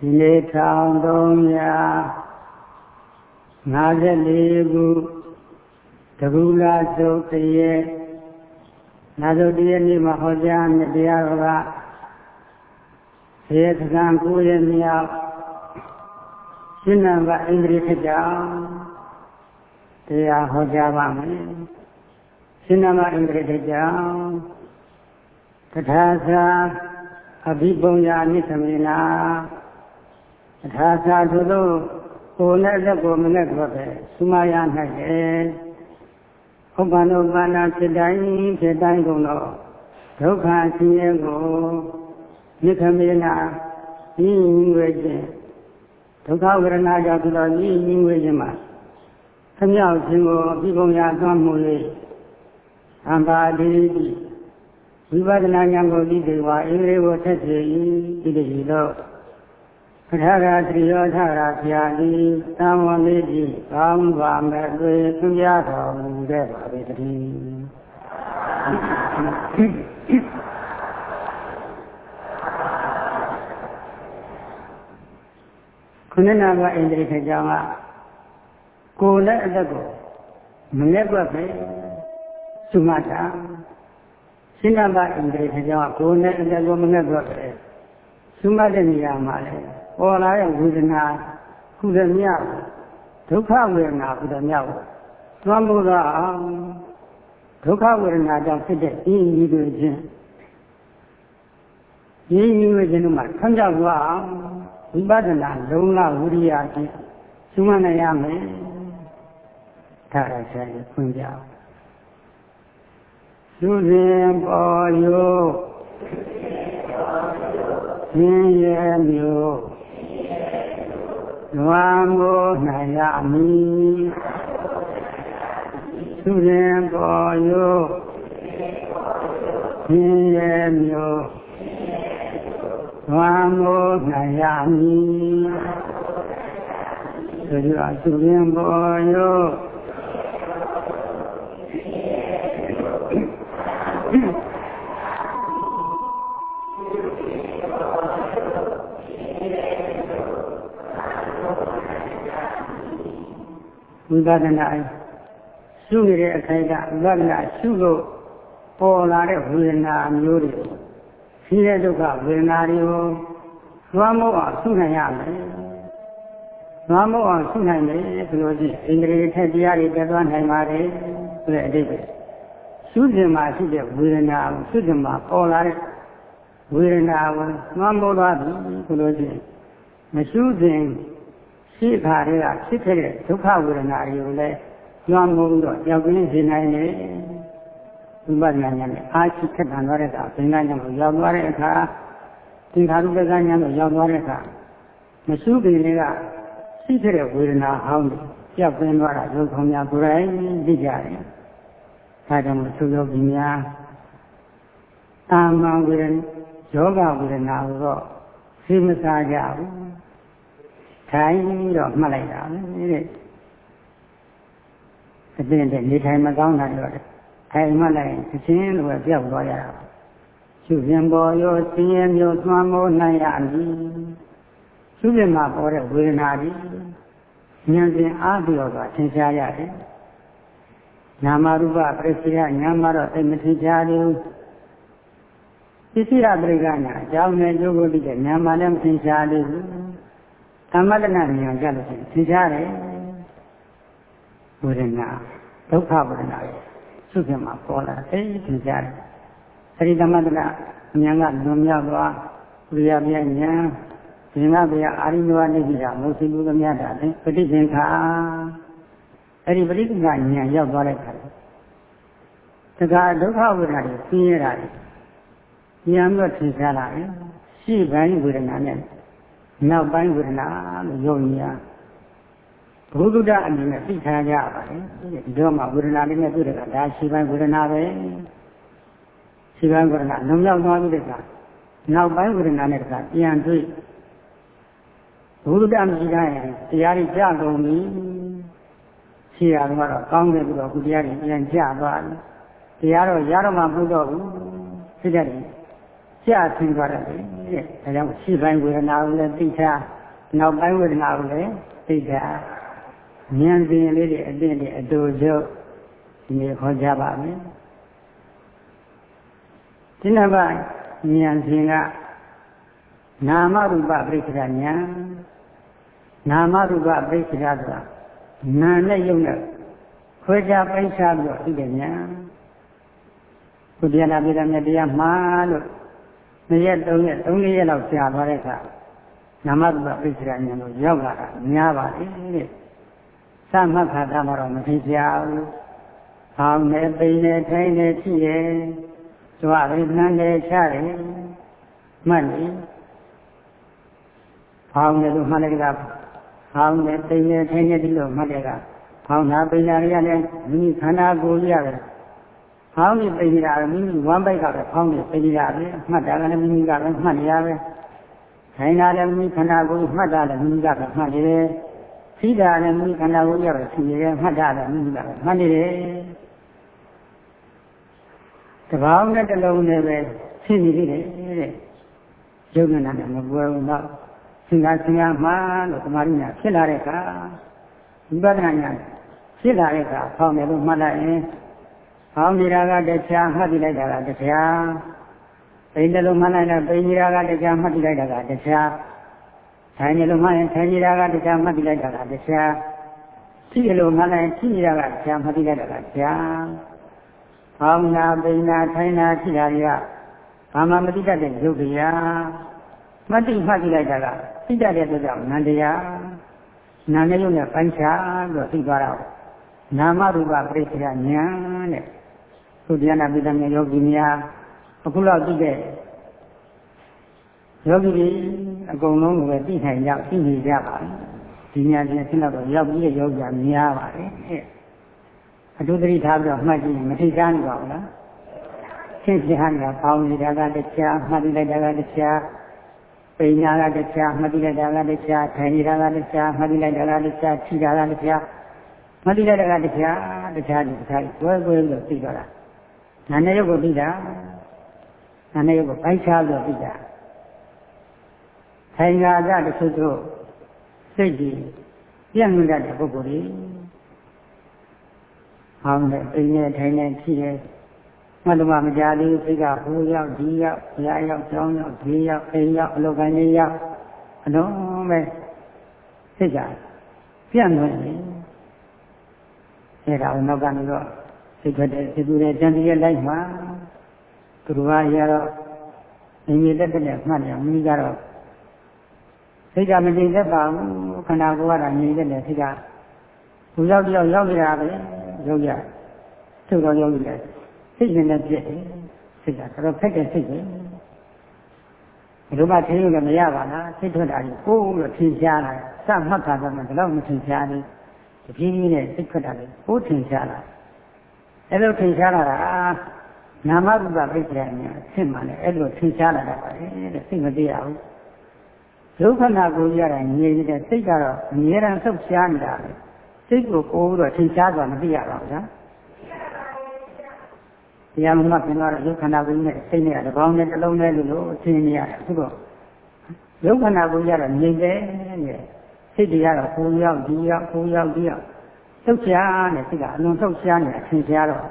ဒီနေ့1354ခုတကူလာစုတ်တရေနာစုတ်တရေနေ့မှာဟောကြားမြတရားတော်ကသေသကံကိုရမြောက်ရှင်းနံပါအိန္ဒြေဖြစ်ကြောင်းတရားဟောကြားပါမယ်ရှင်းနံပါအိန္ဒြေဖြစ်ကြောင်းတထာသာအဘိပုံညာနိသမေနာ ထာသာသူတို့ကိုယ်နဲ့လက်ကိုမနဲ့တော့ပဲသုမရနိုင်တယ်ဥပ္ပန္နဥပ္ပန္နဖြစ်တိုင်းဖြစ်တိုင်းကုန်တော့ဒုက္ခဆင်းရဲကိုနိခမေနာဤဝေခြင်းဒုက္ခဝေဒနာကြောင့်သူတော်ဤဤဝေခြင်းမှာခမြောက်ခြင်းကိုအပြီးပုံရသွမ်းမှု၍အမ္ပါတိဝိပဿနာဉာဏ်ကိုဤဒီဝါအင်္ဂလိပ်ကိုဆက်ဖြစ်၏ဒီလိုရှိတော့ ပထရာတရိယောထရာဖျာတိသံဝမေတိကောင်းပါမဲ့သွေသူရတော်မူခဲ့ပါပေတည်းခုနနာကအိန္ဒြေခကြောင့်ကကိုယ်နဲ့အသက်ကိုမငဲ့ွက်ပဲသုမတာစိနဘအိန္ဒြေခကြောင့်ကကိုယ်နဲ့အသက်ကိုမငဲ့ွက်ပဲသုမတဲ့နေရာမှာလေ ပေါ်လာတဲ့ဝေဒနာကုသမြဒုက္ခဝေဒနာကုသမြကိုသွမ်းဖို့တော့အောင်ဒုက္ခဝေဒနာကြောင့်ဖြစ်တဲ့အင်းကြီးတွေချင်းရင်းကြီးဝေခြင်းတို့မှာဆန်းကြောက်သွားအောင်ဝိပဿနာလုံးလဝိရိယဖြင့်ရှုမှတ်နိုင်ရမယ်ဒါရဆိုင်ဖွင့်ပြသုဇင်ပေါ်ယုရှင်ရဲ့မျိုး လွမ်းမိုးနိုင်ရမည်သုဇင်ပေါ်ယုရှင်ရဲ့မျိုးဝမ်းမိုးနိုင်ရမည်ဆိုကြသူရင်ပေါ်ရော ဝိပဿနာရှုနေတဲ့အခိုင်ကဝိပဿနာရှုလို့ပေါ်လာတဲ့ဝေဒနာမျိုးတွေရှိတဲ့ဒုက္ခဝေဒနာတွေကိုလွှမ်းမိုးအောင်ဆုနိုင်ရမယ်။လွှမ်းမိုးအောင်ဆုနိုင်မယ်ဆိုလို့ရှိရင်ဣန္ဒြေထက်တရားတွေတက်သွားနိုင်ပါတယ်ဆိုတဲ့အဓိပ္ပာယ်။ရှုခြင်းမှာရှိတဲ့ဝေဒနာကိုရှုခြင်းမှာပေါ်လာတဲ့ဝေဒနာကိုလွှမ်းမိုးသွားပြီဆိုလို့ရှိရင်မရှုခြင်း ရှိခါတွေကဖြစ်ခဲ့တဲ့ဒုက္ခဝေဒနာတွေကိုလည်းလွှမ်းမိုးပြီးတော့ကြောက်ကင်းစေနိုင်တယ်ဝိပဿနာဉာဏ်နဲ့အားရှိခက်တန်သွားတဲ့အခါဘင်္ဂဉာဏ်ကိုရောက်သွားတဲ့အခါသင်္ခါရုပ္ပကဉာဏ်ကိုရောက်သွားတဲ့အခါမရှုခင်လေးကရှိခဲ့တဲ့ဝေဒနာဟောင်းတွေကြောက်ပင်းသွားတာရုပ်ခေါင်းများကိုယ်တိုင်သိကြတယ်။ဒါကြောင့်သူယောဂီများအာမန်ဝေဒနာယောဂဝေဒနာကိုတော့သိမစားကြဘူး။ ထိုင်ပြီးတော့မှတ်လိုက်တာပဲတဲ့အတင်းတဲ့နေထိုင်မကောင်းတာတော့ထိုင်မှလိုက်သချင်းလိုပဲပြောက်သွားရတာရှုပြန်ပေါ်ရောဆင်းရဲမျိုးသွမ်းမိုးနိုင်ရမည်ရှုပြန်မှာပေါ်တဲ့ဝေဒနာကြီးဉာဏ်ဖြင့်အားပြီးတော့သင်ရှားရတယ်နာမရူပပရိစ္ဆေယညာမတော့အိမ်မထင်ရှားသေးဘူးပစ္စည်းရပရိက္ခဏအကြောင်းနဲ့ကျိုးကိုပြီးတဲ့ညာမလည်းမထင်ရှားသေးဘူး သမတနာဉာဏ်ကြလို့ထင်ရှားတယ်ဝေဒနာဒုက္ခဝေဒနာစုခင်မှာပေါ်လာတယ်သင်ကြားတယ်အဲဒီသမတနာဉာဏ်ကလွန်မြောက်သွားဝိရပြဉာဏ်ဒီငါဗျာအာရိနဝနိတိတာမုသိလူသမြတာလေပဋိသင်္ခာအဲဒီပဋိသင်္ခာဉာဏ်ရောက်သွားတဲ့အခါတခါဒုက္ခဝေဒနာတွေသိရတာလေဉာဏ်တော့ထင်ရှားလာတယ်ရှိပိုင်းဝေဒနာနဲ့ နောက်ပိုင်းဝေဒနာလို့ယုံကြည်ဘုဒ္ဓအနေနဲ့သိခံကြပါတယ်ဒီတော့မှဝေဒနာလေးနဲ့တွေ့တဲ့ကဒါရှိပိုင်းဝေဒနာပဲရှိပိုင်းဝေဒနာလုံလောက်သွားပြီးတဲ့ကနောက်ပိုင်းဝေဒနာနဲ့တခါပြန်တွေ့ဘုဒ္ဓမရှိတဲ့တရားတွေကြာကုန်ပြီရှိရတော့ကောင်းတယ်ပြီးတော့ခုတရားတွေပြန်ကြာသွားတယ်တရားတော့ရတော့မှမဟုတ်တော့ဘူးဖြစ်တဲ့ ကြာဆင်းသွားတယ်တဲ့ဒါကြောင့်ရှိပိုင်းဝေဒနာကိုလည်းသိထားနောက်ပိုင်းဝေဒနာကိုလည်းသိထားဉာဏ်စဉ်လေးတွေအတင်းတွေအတူချုပ်ဒီနေ့ဟောကြားပါမယ်ဒီနေ့ပါဉာဏ်စဉ်ကနာမရူပပရိစ္ဆေဒဉာဏ်နာမရူပပရိစ္ဆေဒဆိုတာနာနဲ့ယုံနဲ့ခွဲခြားပိုင်းခြားပြီးတော့သိတဲ့ဉာဏ်ဘုရားနာပြည်တော်မြတ်တရားမှာလို့ နှစ်ရက်သုံးရက်သုံးလေးရက်လောက်ကြာသွားတဲ့အခါနာမရူပပရိစ္ဆေဒဉာဏ်ကိုရောက်လာတာများပါလေတဲ့သမတ်ခါတာမှာတော့မသိကြဘူး။ဟောင်းနေပိနေထိုင်နေဖြစ်ရဲ့။ကြွားရနှမ်းနေချတယ်။မှတ်နေ။ဟောင်းနေလို့မှတ်လိုက်တာဟောင်းနေပိနေထိုင်နေဒီလိုမှတ်တဲ့ကဟောင်းနာပိနာရရတယ်မိမိခန္ဓာကိုယ်ရတယ်။ ဟောင်းနေပိနေတာမိမိဝမ်းပိုက်ကပဲဟောင်းနေပိနေတာပဲ။မှတ်တာကလည်းမိမိကပဲမှတ်နေရပဲ။ထိုင်တာလည်းမိမိခန္ဓာကိုယ်မှတ်တာလည်းမိမိကပဲမှတ်နေတယ်။သိတာလည်းမိခန္ဓာကိုယ်ရပဲသိရယ်မှတ်တာလည်းမိမိကပဲမှတ်နေတယ်တပေါင်းနဲ့တစ်လုံးနဲ့ပဲသိနေသေးတယ်တဲ့ယုံနာနဲ့မကွယ်ဘူးတော့သင်္ဃသင်္ဃမှလို့သမာဓိညာဖြစ်လာတဲ့အခါဝိပဿနာညာဖြစ်လာတဲ့အခါဖောင်းတယ်လို့မှတ်လိုက်ရင် ဖောင်းနေတာကတရားမှတ်ပြလိုက်တာကတရားပိန်တယ်လို့မှတ်လိုက်ရင်ပိန်နေတာကတရားမှတ်ပြလိုက်တာကတရားထိုင်နေလို့မှရင်ထိုင်နေတာကတရားမှတ်ပြီးလိုက်တာကတရားရှိတယ်လို့မှတ်လိုက်ရှိနေတာကတရားမှတ်ပြီးလိုက်တာကတရားဟောင်းနာပိနာထိုင်နာရှိတာတွေကဘာမှမသိတတ်တဲ့ယုတ်တရားမတိမှတ်ပြီးလိုက်တာကသိတတ်တဲ့အတွက်ကြောင့်နန္တရားနာနဲ့ယုတ်နဲ့ပိုင်းခြားပြီးတော့သိသွားတာနာမရူပပရိစ္ဆေဒဉာဏ်တဲ့ သုတရားနာပိဋကမြေယောဂီများအခုလောက်သိတဲ့ယောဂီတွေအကုန်လုံးကိုပဲသိနိုင်ကြသိနေကြပါဒီညာချင်းဆင်းတော့ရောက်ပြီးတဲ့ယောဂီများပါတယ်အထူးသတိထားပြီးတော့မှတ်ကြည့်ရင်မထိရှားနေပါဘူးလားရှင်းရှင်းဟန်ကပေါင်းနေတာကတရားမှတ်လိုက်တာကတရားပိညာကတရားမှတ်လိုက်တာကတရားထိုင်နေတာကတရားမှတ်လိုက်တာကတရားခြိတာကတရားမှတ်လိုက်တာကတရားတရားဒီတရားကွဲကွဲလို့သိတော့တာ နာနေရုပ်ကိုသိတာနာနေရုပ်ကိုပိုင်းခြားလို့သိတာထိုင်ကာကတချို့တို့စိတ်ကြီးပြန့်မြတ်တဲ့ပုဂ္ဂိုလ်ကြီးဟောင်းတဲ့အိမ်နဲ့ထိုင်နေဖြစ်ရဲ့မတ္တမမကြသေးစိတ်ကဟိုရောက်ဒီရောက်ဘုရားရောက်ကျောင်းရောက်ဒီရောက်အိမ်ရောက်အလုပ်ကိုင်းလေးရောက်အလုံးပဲစိတ်ကပြန့်သွားတယ်အဲ့ဒါကိုနောက်ကနေတော့ စိတ်ထွက်တဲ့စိတ်ကူတဲ့တန်တည်းလိုက်မှာသူတို့ကရတော့အင်းကြီးတက်တဲ့မှတ်တယ်မိကတော့စိတ်ကမငြိမ်သက်ပါဘူးခန္ဓာကိုယ်ကတော့ငြိမ်သက်တယ်စိတ်ကဘူရောက်တယောက်ရောက်နေတာပဲရောက်ရသူ့တော်ရောက်နေတယ်စိတ်နဲ့ပြည့်တယ်စိတ်ကတော်ဖက်တဲ့စိတ်ပဲဘယ်လိုမှထင်လို့လည်းမရပါလားစိတ်ထွက်တာကြီးကိုယ်လို့ထင်ရှားလာစမှတ်တာတော့မှဒီလောက်မထင်ရှားဘူးတပြေးပြေးနဲ့စိတ်ထွက်တာလေကိုယ်ထင်ရှားလာ အဲ့လိုထင်ရှားလာတာနာမရူပပိစ္ဆေညာဖြစ်မှလည်းအဲ့လိုထင်ရှားလာတာပါလေတဲ့စိတ်မသိရဘူးဒုက္ခနာကိုရတာငြိမ်နေတဲ့စိတ်ကတော့အမြဲတမ်းဆုပ်ရှားနေတာပဲစိတ်ကိုပိုးပြီးတော့ထင်ရှားသွားမသိရပါဘူးလားတရားမမှခင်တော့ဒုက္ခနာကိုနဲ့စိတ်နဲ့တပေါင်းနဲ့တစ်လုံးနဲ့လို့လို့ထင်နေရတယ်အခုတော့ဒုက္ခနာကိုရတာငြိမ်တယ်တဲ့စိတ်တရားတော့ကိုရောက်ဒီရောက်ကိုရောက်ဒီရောက် ဆုပ်ရှားနေစိတ်ကအလွန်ဆုပ်ရှားနေတာထင်ရှားတော့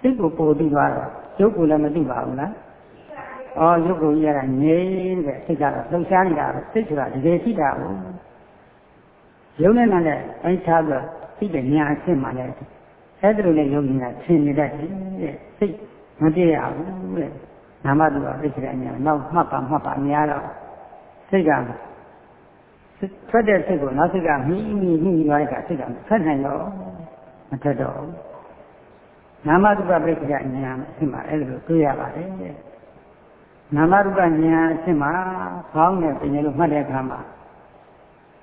စိတ်ကိုပိုးပြီးသွားတော့ဒုက္ခလည်းမသိပါဘူးလားဩရုပ်ကိုကြီးရတာငြိမ်းတဲ့စိတ်ကတော့လှုပ်ရှားနေတာပဲစိတ်ဆိုတာတကယ်ရှိတာကိုယုံနဲ့နဲ့အိုင်းထားပြီးသိတဲ့ညာအဖြစ်မှလည်းအဲ့ဒါလိုနဲ့ယုံနေတာသင်နေတတ်တယ်တဲ့စိတ်မတည့်ရဘူးတဲ့နာမတူပါပြည့်တဲ့ညာနောက်မှတ်ပါမှတ်ပါများတော့စိတ်က ထွက်တဲ့စိတ်ကိုနောက်စိတ်ကမိမိမိသွားတဲ့အခါစိတ်ကဆက်နိုင်တော့မထက်တော့ဘူးနာမတူပါပြည့်တဲ့ညာအဖြစ်မှအဲ့ဒါလိုတွေ့ရပါတယ်တဲ့နာမရူပဉာဏ်အဖြစ်မှာဖောင်းနဲ့ပြင်လို့မှတ်တဲ့အခါမှာ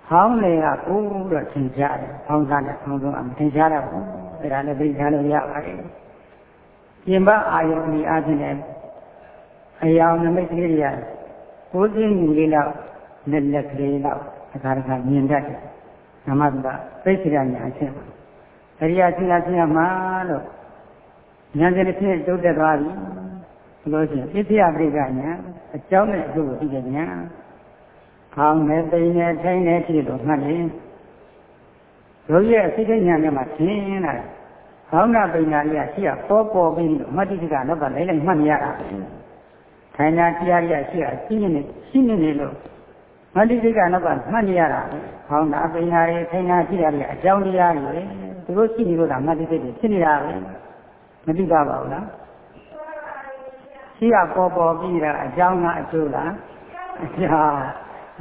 ဖောင်းလေကကိုယ်တော့သင်ကြားတယ်ဖောင်းစားတဲ့ဖောင်းဆုံးအမသင်ကြားတော့ဘူးအဲဒါလည်းသိချလို့ရပါတယ်ပြင်ပအာယုန်ဒီအချင်းနဲ့အယောင်နမိတ်ကလေးတွေကိုယ်သိမှုလေးတော့လက်လက်ကလေးတော့ အခါတခါမြင်တတ်တယ်နာမရူပသိစိရညာအချင်းအရိယာသင်္ဃသင်္ဃမှာလို့ဉာဏ်စဉ်တစ်ဖြင့်တိုးတက်သွားပြီလို့ရှိရင်ပစ္စယပရိက္ခညာအကြောင်းနဲ့အကျိုးကိုသိတဲ့ညာခေါင်းနဲ့ပိန်နဲ့ထိုင်နဲ့ဖြစ်လို့မှတ်ရင်တို့ရဲ့အစိတ်ဉာဏ်နဲ့မှသင်လာတယ်ခေါင်းနာပိန်နာကြီးကရှိရပေါ်ပေါ်ပြီးလို့မတ္တိကနောက်ကလိုက်လိုက်မှတ်မရတာထိုင်နာတရားကြီးကရှိရရှိနေရှိနေနေလို့ မတ္တိကနောက်ကမှတ်မရတာခေါင်းနာပိန်နာတွေထိုင်နာတရားတွေအကြောင်းတရားတွေသူတို့ရှိနေလို့ဒါမတ္တိစိတ်တွေဖြစ်နေတာပဲမသိပါဘူးလားရှိရပေါ်ပေါ်ပြီးတာအကြောင်းကအကျိုးလားအကြောင်း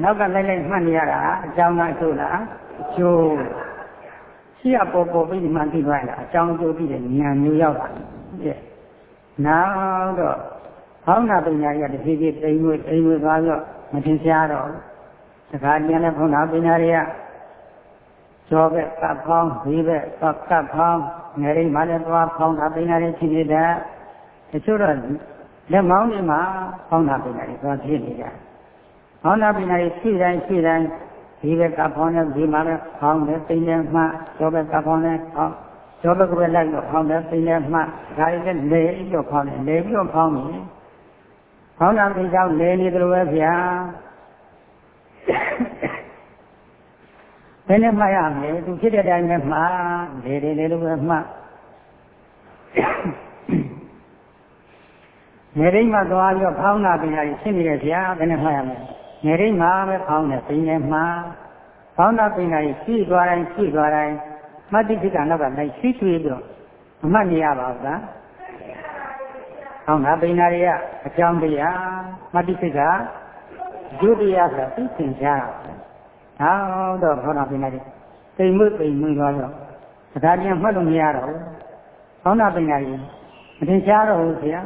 နောက်ကလိုက်လိုက်မှတ်နေရတာအကြောင်းကအကျိုးလားအကျိုးရှိရပေါ်ပေါ်ပြီးမှသိသွားတာအကြောင်းအကျိုးပြီးတဲ့ဉာဏ်မျိုးရောက်တာတဲ့နောက်တော့ဟောင်းနာပညာကြီးကတဖြည်းဖြည်းတိမ်မွေးတိမ်မွေးသွားတော့မထင်ရှားတော့ စကားပြန်လဲဘုန်းတော်ပညာတွေကကျော်ဘက်ကပ်ဖောင်းဒီဘက်ကပ်ကပ်ဖောင်းငယ်ရင်းမှလည်းသွားဖောင်းတာပညာတွေဖြစ်နေတဲ့တချို့တော့လက်မောင်းတွေမှာဖောင်းတာပညာတွေသွားဖြစ်နေကြဖောင်းတာပညာတွေရှိတိုင်းရှိတိုင်းဒီဘက်ကဖောင်းတဲ့ဒီမှာလည်းဖောင်းတယ်ပညာမှကျော်ဘက်ကဖောင်းတယ်ဖောင်းကျော်ဘက်ကပဲလိုက်တော့ဖောင်းတယ်ပညာမှဒါတွေလည်းလေပြီးတော့ဖောင်းတယ်လေပြီးတော့ဖောင်းနေဖောင်းတာပညာလေနေတယ်လို့ပဲဗျာ ဘယ်နဲ့မှတ်ရမလဲသူဖြစ်တဲ့အတိုင်းပဲမှတ်လေလေလေလို့ပဲမှတ်နေရိမ့်မှာသွားပြီးတော့ဖောင်းတာပညာကြီးရှင်းနေတယ်ဗျာဘယ်နဲ့မှတ်ရမလဲနေရိမ့်မှာပဲဖောင်းတယ်ပင်နဲ့မှဖောင်းတာပညာကြီးရှိသွားတိုင်းရှိသွားတိုင်းမှတ်တိတိကနောက်ကလိုက်ရှိထွေးပြီးတော့မမှတ်နေရပါဘူးလားဖောင်းတာပညာတွေကအကြောင်းတရားမှတ်တိတိက ဒုတိယဆိုသိသင်ကြတာဟောတော့ဖောင်းတာပညာတွေတိမ်မွေ့တိမ်မွေ့သွားတော့ဒါပြန်မှတ်လို့မရတော့ဘူးဖောင်းတာပညာကြီးမထင်ရှားတော့ဘူးဗျာ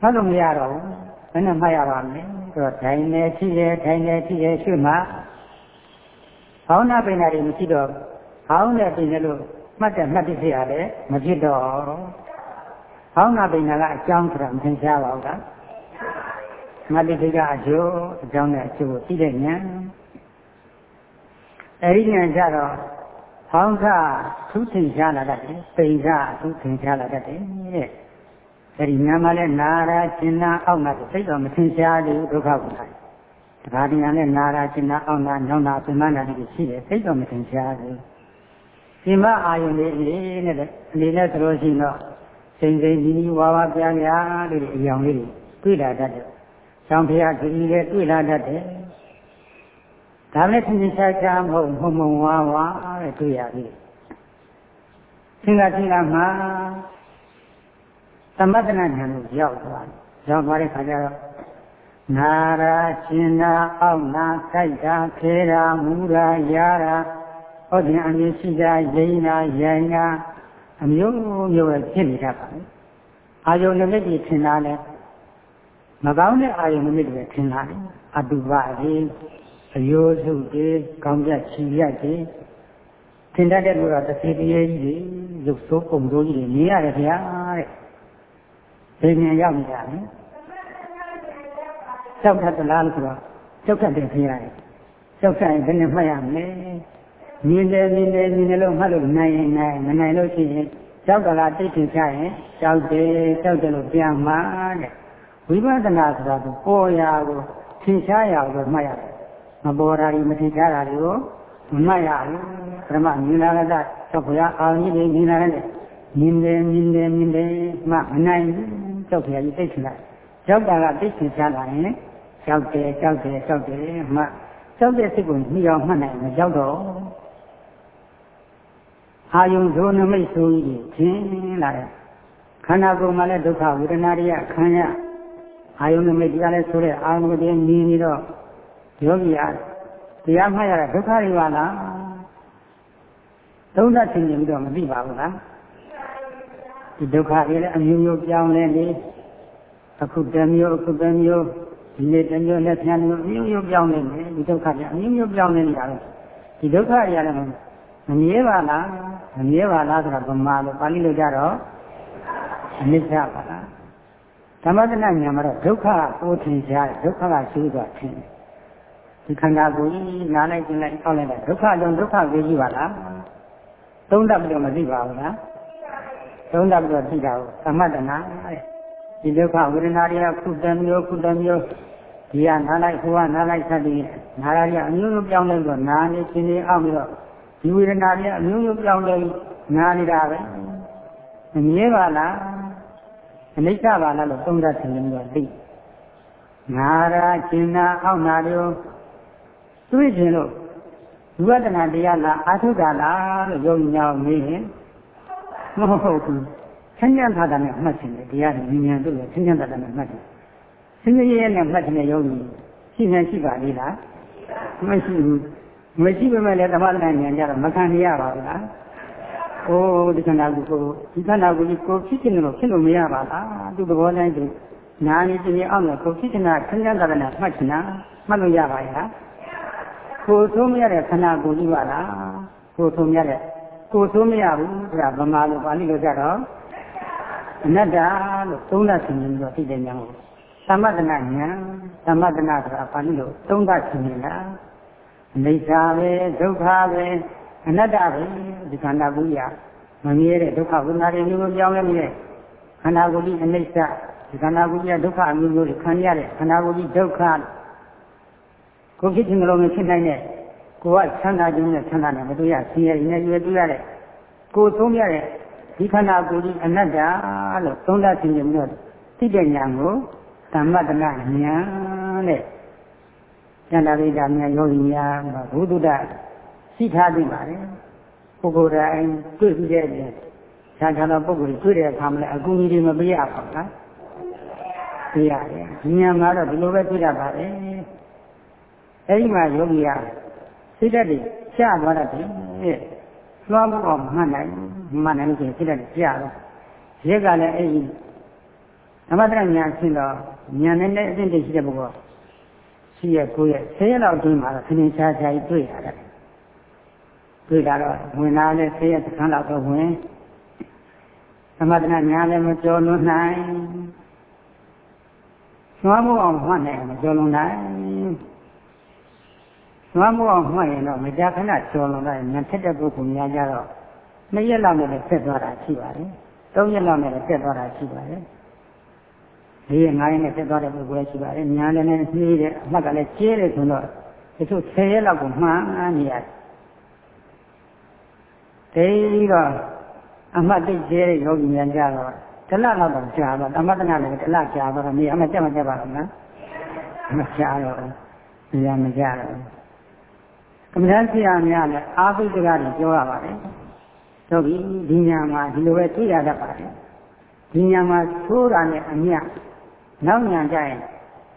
မှတ်လို့မရတော့ဘူးဘယ်နဲ့မှတ်ရပါမလဲဆိုတော့ထိုင်နေရှိတယ်ထိုင်နေရှိတယ်ရှိမှဟောင်းနာပင်နာတွေမရှိတော့ဟောင်းနဲ့ပင်နဲ့လို့မှတ်တယ်မှတ်သိစေရတယ်မဖြစ်တော့ဟောင်းနာပင်နာကအကြောင်းဆိုတာမသင်ရှားပါဘူးလား မတ္တိစိတ်ကအကျိုးအကြောင်းနဲ့အကျိုးကိုသိတဲ့ဉာဏ်အဲဒီဉာဏ်ကြတော့ဟောင်းကသူထင်ရှားလာတတ်တယ်ပိန်ကသူထင်ရှားလာတတ်တယ်တဲ့အဲဒီညာမှာလဲနာရာရှင်းနာအောက်နာစိတ်တော်မထင်ရှားသေးဘူးဒုက္ခကိုထားတခါတည်းညာနဲ့နာရာရှင်းနာအောက်နာညောင်းနာပြမနာတွေရှိတယ်စိတ်တော်မထင်ရှားဘူးဒီမှာအာယုန်လေးလေးနဲ့အနေနဲ့ဆိုလို့ရှိရင်တော့စိမ့်စိမ့်ကြီးဝါဝါပြားပြားလေးအယောင်လေးတွေတွေ့လာတတ်တယ်။ ကျောင်းဖျားကြီးကြီးလည်းတွေ့လာတတ်တယ်။ဒါနဲ့သင်္ချာချာမဟုတ်မုံမုံဝါဝါတဲ့တွေ့ရပြီ။သင်္ကသင်္ကမှာသမတနာဉာဏ်ကိုရောက်သွားတယ်။ရောက်သွားတဲ့ခါကျတော့နာရာရှင်နာအောက်နာခိုက်တာခေရာမူရာယာရာဟောဒီအမြင်ရှိတာရိနာရိုင်နာအမျိုးမျိုးပဲဖြစ်နေတတ်ပါလေ။အာယုန်နမိတ်တွေထင်တာလဲ မကောင်းတဲ့အာယုန်နမိတ်တွေထင်တာလေ။အတုပတွေအယိုးစုတွေကောင်းပြချီရက်တွေထင်တတ်တဲ့လူတော့တစ်စီတည်းကြီးတွေရုပ်ဆိုးပုံဆိုးကြီးတွေမြင်ရတယ်ဗျာတဲ့။ဒီဉာဏ်ရောက်နေတာလေကြောက်တတ်သလားလို့ဆိုတော့ကြောက်တတ်တယ်ခင်ရတယ်ကြောက်တတ်ရင်ဘယ်နဲ့မှတ်ရမလဲမြင်တယ်မြင်တယ်မြင်တယ်လို့မှတ်လို့နိုင်ရင်နိုင်မနိုင်လို့ရှိရင်ကြောက်ကလာတိတ်ထင်ချရင်ကြောက်တယ်ကြောက်တယ်လို့ပြန်မှာတဲ့ ဝိပဿနာဆိုတာကပေါ်ရာကိုထင်ရှားရအောင်လို့မှတ်ရတယ်မပေါ်တာဒီမထင်ရှားတာတွေကိုမမှတ်ရဘူးပရမမြင်လာတဲ့သောက်ဘုရားအာရုံကြီးတွေမြင်လာတဲ့မြင်တယ်မြင်တယ်မြင်တယ်မှမနိုင်ဘူးကြောက်ကြရည်သိချင်လိုက်ကြောက်တာကသိချင်ချလာရင်ကြောက်တယ်ကြောက်တယ်ကြောက်တယ်မှကြောက်တဲ့စိတ်ကိုနှီးအောင်မှတ်နိုင်မကြောက်တော့အာယုံဇိုနမိတ်ဆိုကြီးထင်းလာတယ်ခန္ဓာကိုယ်မှာလည်းဒုက္ခဝေဒနာတွေခံရ အာယုံနမိတ်တရားလည်းဆိုတဲ့အာယုံတွေမြင်ပြီးတော့ယောဂီအားတရားမှတ်ရတဲ့ဒုက္ခတွေပါလားသုံးသပ်သင်ပြီးတော့မသိပါဘူးလားဒီဒုက္ခတွေလည်းအမျိုးမျိုးပြောင်းလဲနေအခုတမျိုးအခုတမျိုးဒီနေ့တမျိုးနဲ့ပြန်မျိုးအမျိုးမျိုးပြောင်းနေတယ်ဒီဒုက္ခတွေအမျိုးမျိုးပြောင်းနေနေတာပဲဒီဒုက္ခတွေလည်းမမြဲပါလားမမြဲပါလားဆိုတော့ဗမာလိုပါဠိလိုကြတော့အနိစ္စပါလား ဓမ္မသနာဉာဏ်မှာတော့ဒုက္ခကိုထင်ရှားတယ်ဒုက္ခကရှိသွားထင်တယ်ဒီခန္ဓာကိုယ်ကြီးနားလိုက်ကျင်လိုက်အောက်လိုက်တဲ့ဒုက္ခကြောင့်ဒုက္ခကိုကြီးပါလားသုံးတတ်ပြီးတော့မသိပါဘူးလားသုံးသပ်ပြီးတော့သိတာကိုသမတနာတဲ့ဒီဒုက္ခဝေဒနာတွေကခုတမျိုးခုတမျိုးဒီကနားလိုက်ဟိုကနားလိုက်ဆက်ပြီးနားရရအမျိုးမျိုးပြောင်းလဲပြီးတော့နားနေချင်းနေအောင်ပြီးတော့ဒီဝေဒနာတွေအမျိုးမျိုးပြောင်းလဲပြီးနားနေတာပဲမမြဲပါလား အနိစ္စပါလားလို့သုံးသပ်သင်ပြီးတော့သိနာရာကျင်နာအောင်နာတို့တွေးခြင်းလို့ဝိပဿနာတရားလားအာထုတာလားလို့ယုံညာမေးရင်မဟုတ်ဘူးဆင်းရဲသာတာနဲ့မှတ်ခြင်းလေတရားဉာဏ်ဉာဏ်တို့လည်းဆင်းရဲသာတာနဲ့မှတ်တယ်ဆင်းရဲနဲ့မှတ်ခြင်းယောဂီရှိနေရှိပါလေလားမရှိဘူးမရှိပေမဲ့လည်းဓမ္မတနာဉာဏ်ကြတော့မခံရပါဘူးလား အိုးဒီခန္ဓာကိုယ်ကိုဒီခန္ဓာကိုယ်ကိုဖြစ်ခြင်းလို့ဖြစ်လို့မရပါလားသူသဘောတိုင်းသူနာနေခြင်းအောင်လို့ကိုဖြစ်ခြင်းကဆင်းရဲသာတာနဲ့မှတ်ခြင်းလားမှတ်လို့ရပါရဲ့လားကိုသုံးမရတဲ့ခန္ဓာကိုယ်ကြီးပါလားကိုသုံးရတဲ့ကိုသုံးမရဘူးဒါဗမာလိုပါဠိလိုကြတော့အနတ္တလို့သုံးသပ်ဆင်ခြင်ပြီးတော့သိတဲ့ဉာဏ်ကိုသမတနာဉာဏ်သမတနာဆိုတာပါဠိလိုသုံးသပ်ဆင်ခြင်တာအနိစ္စပဲဒုက္ခပဲ အနတ္တပဲဒီခန္ဓာကိုယ်ကြီးမမြဲတဲ့ဒုက္ခဝိညာဉ်တွေမျိုးပြောင်းလဲနေတဲ့ခန္ဓာကိုယ်ကြီးအနိစ္စဒီခန္ဓာကိုယ်ကြီးဒုက္ခအမျိုးမျိုးတွေခံရတဲ့ခန္ဓာကိုယ်ကြီးဒုက္ခကိုဖြစ်ခြင်းလုံးနဲ့ဖြစ်နိုင်တဲ့ကိုကချမ်းသာခြင်းနဲ့ချမ်းသာတယ်မတွေ့ရဆင်းရဲနေရွယ်တွေ့ရတဲ့ကိုသုံးရတဲ့ဒီခန္ဓာကိုယ်ကြီးအနတ္တလို့သုံးသပ်ခြင်းမျိုးတော့သိတဲ့ဉာဏ်ကိုသမ္မတနာဉာဏ်တဲ့ကျန်တာရိတာများယောဂီများဘုဒ္ဓ တရှိထားသိပါတယ်ပုဂ္ဂိုလ်တိုင်းတွေ့ပြီးတဲ့ပြင်ဆရာတော်ပုဂ္ဂိုလ်တွေ့တဲ့အခါမှာလည်းအကူအညီတွေမပေးရပါဘူးလားပေးရတယ်ဉာဏ်မှာတော့ဒီလိုပဲတွေ့ရပါတယ်အဲဒီမှာယောဂီကစိတ်ဓာတ်တွေကျသွားတတ်တယ်တဲ့လွှမ်းဖို့အောင်မှတ်နိုင်မှတ်နိုင်လို့စိတ်ဓာတ်တွေကျတော့ရက်ကလည်းအဲဒီသမထဉာဏ်ဖြစ်တော့ဉာဏ်နဲ့အသိသိရှိတဲ့ပုဂ္ဂိုလ်ရှိရကိုရဲ့ဆယ်ရက်လောက်အတွင်းမှာတော့ခင်းချာချာကြီးတွေ့ရတယ် တွေ့တာတော့ဝင်လာတဲ့ဆယ်ရက်တစ်ခါလောက်တော့ဝင်သမထဉာဏ်လည်းမကျော်လွန်နိုင်လွှမ်းဖို့အောင်မှတ်နိုင်မကျော်လွန်နိုင်လွှမ်းဖို့အောင်မှတ်ရင်တော့မကြာခဏကျော်လွန်လိုက်ဉာဏ်ထက်တဲ့ပုဂ္ဂိုလ်များကြတော့နှစ်ရက်လောက်နဲ့ဆက်သွားတာရှိပါတယ်သုံးရက်လောက်နဲ့ဆက်သွားတာရှိပါတယ်လေးရက်ငါးရက်နဲ့ဆက်သွားတဲ့ပုဂ္ဂိုလ်ရှိပါတယ်ညာလည်းနဲ့နှီးတယ်အမှတ်ကလည်းကျဲတယ်ဆိုတော့တချို့10ရက်လောက်ကိုမှန်းနေရတယ် တေးတော့အမှတ်သိကျဲတဲ့ယောဂီများကြတော့တလလောက်တော့ကြာတော့သမထနာလည်းတလကြာတော့နေအမှတ်ကြက်မကြက်ပါဘူးနော်မကြာတော့နေရာမကြတော့ကမ္ဘာဆရာများလည်းအာဘိဒကတွေပြောရပါတယ်ယောဂီဒီညာမှာဒီလိုပဲတွေ့ရတတ်ပါတယ်ဒီညာမှာသိုးတာနဲ့အမြတ်နောက်ညာကြရင်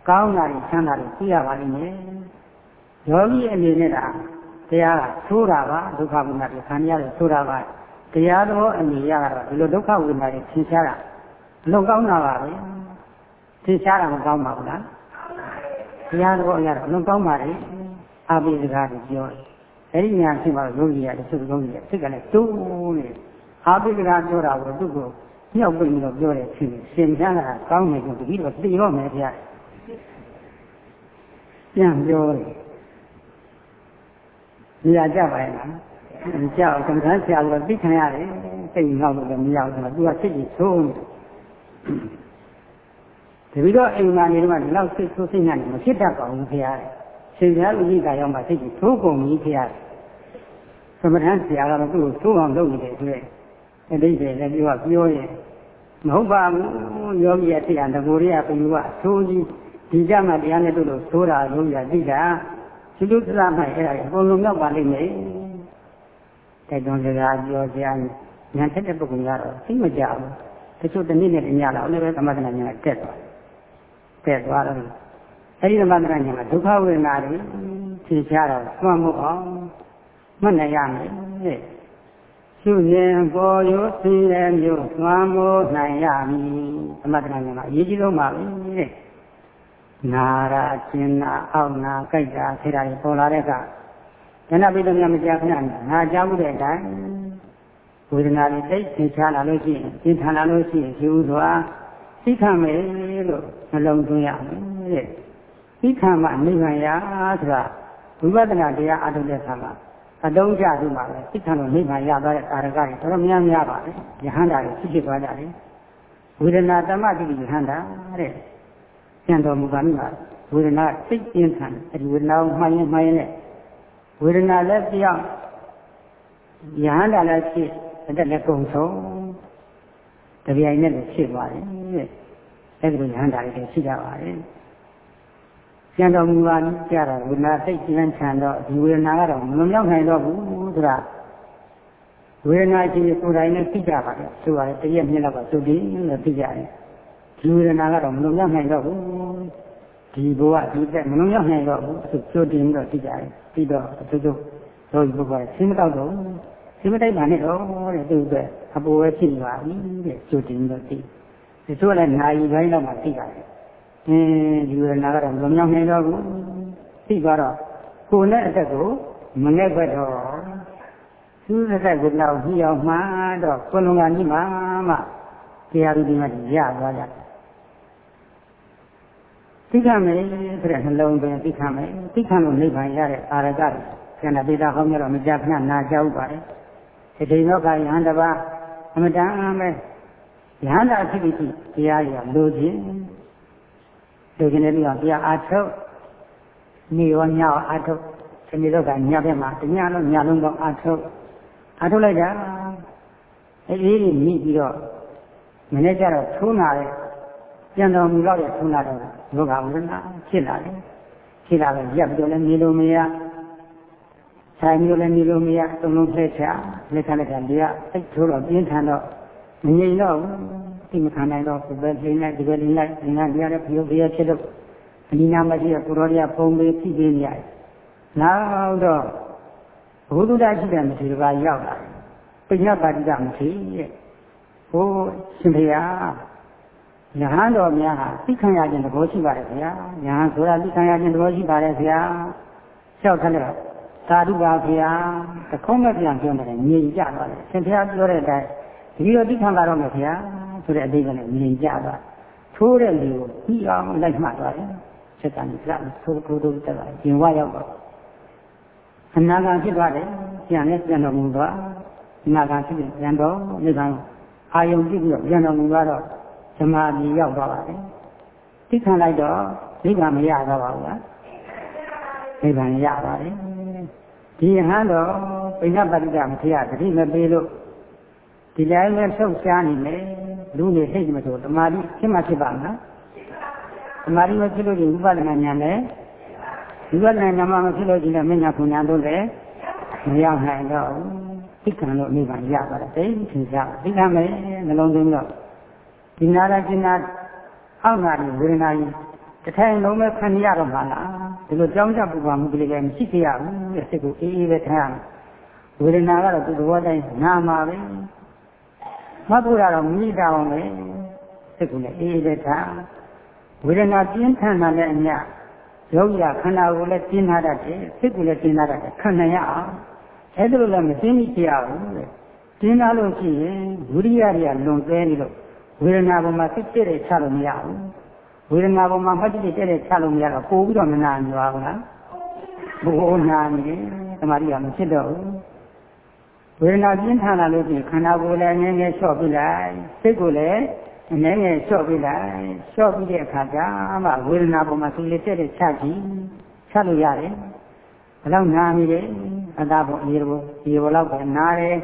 ကောင်းတာတွေချမ်းသာတွေသိရပါလိမ့်မယ်ယောဂီအနေနဲ့က တရားကသိုးတာပါဒုက္ခဝိနာတွေခံရတယ်သိုးတာပါတရားတော်အနေရကတော့ဒီလိုဒုက္ခဝိနာတွေသင်ရှားတာအလုံးကောင်းတာပါပဲသင်ရှားတာမကောင်းပါဘူးလားတရားတော်အရတော့အလုံးကောင်းပါလေအာဘိစကားတွေပြောတယ်အဲ့ဒီညာဖြစ်မှာယောဂီရတယ်သူ့ယောဂီရစိတ်ကလည်းတိုးနေအာဘိစကားပြောတာကိုသူ့ကိုမြောက်ပြီးတော့ပြောတယ်ဖြစ်နေစင်ချမ်းတာကောင်းနေကြတတိတော့သိတော့မယ်ဗျာပြန်ပြောတယ် ဒီရကြပါရဲ့လားကြောက်ကံစားဆရာကသိခံရတယ်စိတ်ငေါ့လို့လည်းမရဘူးသူကစိတ်ကြီးဆိုးတပီတော့အိမ်မှာနေတော့ဒီလောက်စိတ်ဆိုးစိတ်ညံ့နေမဖြစ်တတ်ပါဘူးခင်ဗျာရှင်ပြားလူကြီးကရောက်မှစိတ်ကြီးသိုးကုန်ပြီခင်ဗျာသမထဆရာကတော့သူ့ကိုသိုးအောင်လုပ်နေတယ်ဆိုရဲအတိတ်တွေလည်းပြောပြောရင်မဟုတ်ပါဘူးယောဂီရဲ့သိတာငကိုရိယပယူကအဆိုးကြီးဒီကြမှာတရားနဲ့တို့လို့သိုးတာယောဂီကသိတာ ဒီလိုသလားမှအဲ့ဒါအကုန်လုံးရောက်ပါလိမ့်မယ်တိုက်တွန်းစကားပြောကြညာထက်တဲ့ပုဂ္ဂိုလ်ကတော့သိမကြဘူးတချို့တနည်းနဲ့တညလောက်လည်းပဲသမထနာညာတက်သွားတက်သွားတော့အဲ့ဒီသမထနာညာမှာဒုက္ခဝေဒနာတွေဖြေချတော့သွမ်းမှုအောင်မှတ်နိုင်ရမယ်တဲ့ရှုရင်ပေါ်ရိုးသိတဲ့မျိုးသွမ်းမိုးနိုင်ရမည်သမထနာညာမှာအရေးကြီးဆုံးပါပဲတဲ့ နာရာကျင်နာအောက်နာကြိုက်တာဆေးတာတွေပေါ်လာတဲ့အခါဉာဏ်ပိဋကမြမကြာခဏနာကြားမှုတဲ့အတိုင်းဝေဒနာတွေတိတ်သင်ချလာလို့ရှိရင်သင်ထန်လာလို့ရှိရင်ဒီဥစွာသိခံမယ်လို့နှလုံးသွင်းရမယ်တဲ့သိခံမှနိဗ္ဗာန်ရဆိုတာဝိပဿနာတရားအထုတ်တဲ့အခါမှာအတုံးကြသူမှာပဲသိခံလို့နိဗ္ဗာန်ရသွားတဲ့အာရကတွေတော်တော်များများပါပဲယဟန္တာတွေဖြစ်ဖြစ်သွားကြတယ်ဝေဒနာတမတိတိဟန္တာတဲ့ ကျန်တော်မူပါမိပါဝေဒနာစိတ်ပြင်းထန်အဲဒီဝေဒနာကိုမှန်ရင်မှန်ရင်လည်းဝေဒနာလည်းပြောင်းယဟန္တာလည်းဖြစ်အတက်လည်းကုန်ဆုံးတပြိုင်နဲ့လည်းဖြစ်သွားတယ်တဲ့အဲဒီလိုယဟန္တာလည်းရှိကြပါတယ်ကျန်တော်မူပါကြတာဝေဒနာစိတ်ပြင်းထန်တော့ဒီဝေဒနာကတော့မလွန်မြောက်နိုင်တော့ဘူးဆိုတာဝေဒနာရှိကိုယ်တိုင်နဲ့သိကြပါတယ်ဆိုပါတယ်တရက်မြင်တော့ဆိုပြီးလို့သိကြတယ် ဒီဝေဒနာကတော့မလွန်မြောက်နိုင်တော့ဘူးဒီဘဝဒီသက်မလွန်မြောက်နိုင်တော့ဘူးဆိုကြိုတင်ပြီးတော့သိကြတယ်ပြီးတော့သူတို့တို့ဒီဘုရားဆင်းမတော့တော့ဆင်းမတိုက်ပါနဲ့တော့တဲ့သူကအပေါ်ပဲဖြစ်နေပါပြီတဲ့ကြိုတင်ပြီးတော့သိဒီဆိုလည်းနာယီပိုင်းတော့မှသိပါတယ်အင်းဒီဝေဒနာကတော့မလွန်မြောက်နိုင်တော့ဘူးသိသွားတော့ကိုယ်နဲ့အသက်ကိုမငဲ့ဘက်တော့သူ့သက်ကိုတော့ညှိအောင်မှတော့ကိုယ်လုံးကညှိမှမှတရားသူဒီမှာရသွားကြ သိခမယ်ဆိုတဲ့နှလုံးသွင်းသိခမယ်သိခလို့နိဗ္ဗာန်ရတဲ့အာရကကျန်တဲ့ပိသာဟောင်းရတော့မကြခဏနာကြောက်ပါတယ်ဒီတိနောကယဟန်တပါအမတန်ပဲယဟန္တာဖြစ်ပြီးတရားရလိုခြင်းလိုခြင်းနဲ့ပြီးတော့တရားအားထုတ်နေရောညရောအားထုတ်ဒီနေ့တော့ကညဘက်မှာတညလုံးညလုံးတော့အားထုတ်အားထုတ်လိုက်တာအဲဒီကြီးမိပြီးတော့မနေ့ကျတော့ထိုးနာတဲ့ ပြန်တော်မူတော့တဲ့ထိုးနာတော့ယောဂဝေဒနာဖြစ်လာတယ်ဖြစ်လာတော့ရပ်ပြီးတော့လည်းနေလို့မရဆိုင်မျိုးလည်းနေလို့မရသုံးလုံးဖက်ချလက်ခလက်ခလေးကစိတ်ထိုးတော့ပြင်းထန်တော့မငြိမ်တော့ဘူးဒီမခံနိုင်တော့ဘယ်လိမ့်လိုက်ဒီဘယ်လိမ့်လိုက်ဒီနာတရားတဲ့ဘုရားဘုရားဖြစ်တော့အနိနာမရှိတဲ့ကိုရောရဖုံးပေးဖြစ်ပေးနေရတယ်နောက်တော့ဘုဒ္ဓတာရှိတဲ့မရှိတပါးရောက်လာပိညပါတိကမရှိတဲ့ဟိုရှင်ဘုရား ယဟန်တော်များဟာသိခံရခြင်းသဘောရှိပါတယ်ခင်ဗျာယဟန်ဆိုတာသိခံရခြင်းသဘောရှိပါတယ်ခင်ဗျာလျှောက်ထက်တော့သာဓုပါခင်ဗျာတခုံးမဲ့ပြန်ပြောတယ်ငြိမ်ကြသွားတယ်ရှင်ဘုရားပြောတဲ့အတိုင်းဒီလိုသိခံပါတော့မယ်ခင်ဗျာဆိုတဲ့အသေးကလည်းငြိမ်ကြသွားထိုးတဲ့လူကိုပြီးအောင်လိုက်မှတ်သွားတယ်စက္ကန့်ကြီးကထိုးထိုးထိုးတက်လာရင်ဝရောက်တော့အနာဂံဖြစ်သွားတယ်ပြန်လဲပြန်တော်မူသွားအနာဂံဖြစ်ပြန်တော့နိဗ္ဗာန်အာယုံကြည့်ပြီးတော့ပြန်တော်မူသွားတော့ သမာဓိရောက်သွားပါတယ်သိခံလိုက်တော့နိဗ္ဗာန်မရတော့ပါဘူးလားနိဗ္ဗာန်ရပါတယ်ဒီဟန်တော့ပိဏပတိကမထေရတတိမပေးလို့ဒီတိုင်းပဲထုတ်ရှားနေမယ်လူနေသိမဆိုတမာတိဖြစ်မှဖြစ်ပါမလားတမာတိမဖြစ်လို့ဒီဥပဒနာညာနဲ့ဥပဒနာညာမဖြစ်လို့ဒီလည်းမညာခုညာတို့လည်းမရောက်နိုင်တော့ဘူးသိခံလို့နိဗ္ဗာန်ရပါတယ်သိထင်ရှားသိခံမယ်နှလုံးသွင်းတော့ ဒီနာရကျင်နာအောက်နာဒီဝေဒနာကြီးတစ်ထိုင်လုံးပဲခံရတော့မှာလားဒီလိုကြောင်းကြပူပါမှုကလေးကမရှိခဲ့ရဘူးတဲ့စိတ်ကိုအေးအေးပဲထားရမယ်ဝေဒနာကတော့သူ့သဘောတိုင်းနာမှာပဲမဟုတ်တော့မိတာအောင်ပဲစိတ်ကိုလည်းအေးအေးပဲထားဝေဒနာပြင်းထန်တာနဲ့အမျှယောဂီခန္ဓာကိုယ်လည်းပြင်းထန်တတ်တယ်စိတ်ကိုလည်းပြင်းထန်တတ်တယ်ခံနိုင်ရအောင်အဲ့ဒါလိုလည်းမသိမိကြရဘူးတဲ့ပြင်းလာလို့ရှိရင်ဝိရိယတွေကလွန်ကဲနေလို့ ဝေဒနာပေါ်မှာစိတ်တည့်တဲ့ချလို့မရဘူးဝေဒနာပေါ်မှာမှတ်တည့်တဲ့ချလို့မရတော့ပို့ပြီးတော့မနာညွာဘူးလားဘိုးနာနေတယ်တမာရီကမဖြစ်တော့ဘူးဝေဒနာပြင်းထန်လာလို့ရှိရင်ခန္ဓာကိုယ်လည်းငယ်ငယ်လျှော့ပြလိုက်စိတ်ကိုလည်းအနည်းငယ်လျှော့ပြလိုက်လျှော့ပြီးတဲ့အခါကျမှဝေဒနာပေါ်မှာသူလေးတက်တဲ့ချကြည့်ချလို့ရတယ်ဘယ်တော့နာမိတယ်အသာပေါ်အေးဘောဒီဘောလောက်ပဲနားတယ်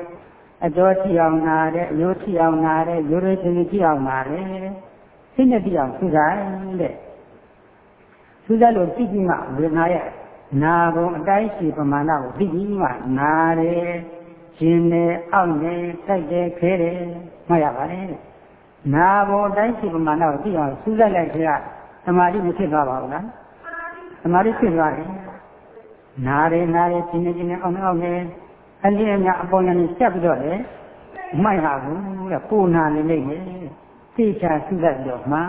အတော်ထိအောင်နာတယ်အယိုးထိအောင်နာတယ်ရိုးရိုးချင်းချင်းထိအောင်နာတယ်စိတ်နဲ့ထိအောင်ထူတိုင်းတဲ့ထူကြလို့သိပြီးမှဝေဒနာရဲ့နာပုံအတိုင်းရှိပမာဏကိုသိပြီးမှနာတယ်ရှင်တယ်အောင့်တယ်စိုက်တယ်ခဲတယ်မှတ်ရပါတယ်နာပုံအတိုင်းရှိပမာဏကိုသိအောင်စူးစိုက်လိုက်ခြင်းကသမာဓိမဖြစ်သွားပါဘူးလားသမာဓိဖြစ်သွားတယ်နာတယ်နာတယ်ရှင်နေရှင်နေအောင့်နေအောင့်နေ အလင်းအများအပေါ်ကနေဆက်ပြီးတော့လေမိုက်ဟာဘူးတဲ့ပူနာနေလိမ့်မယ်သိချာစုလိုက်တော့မှ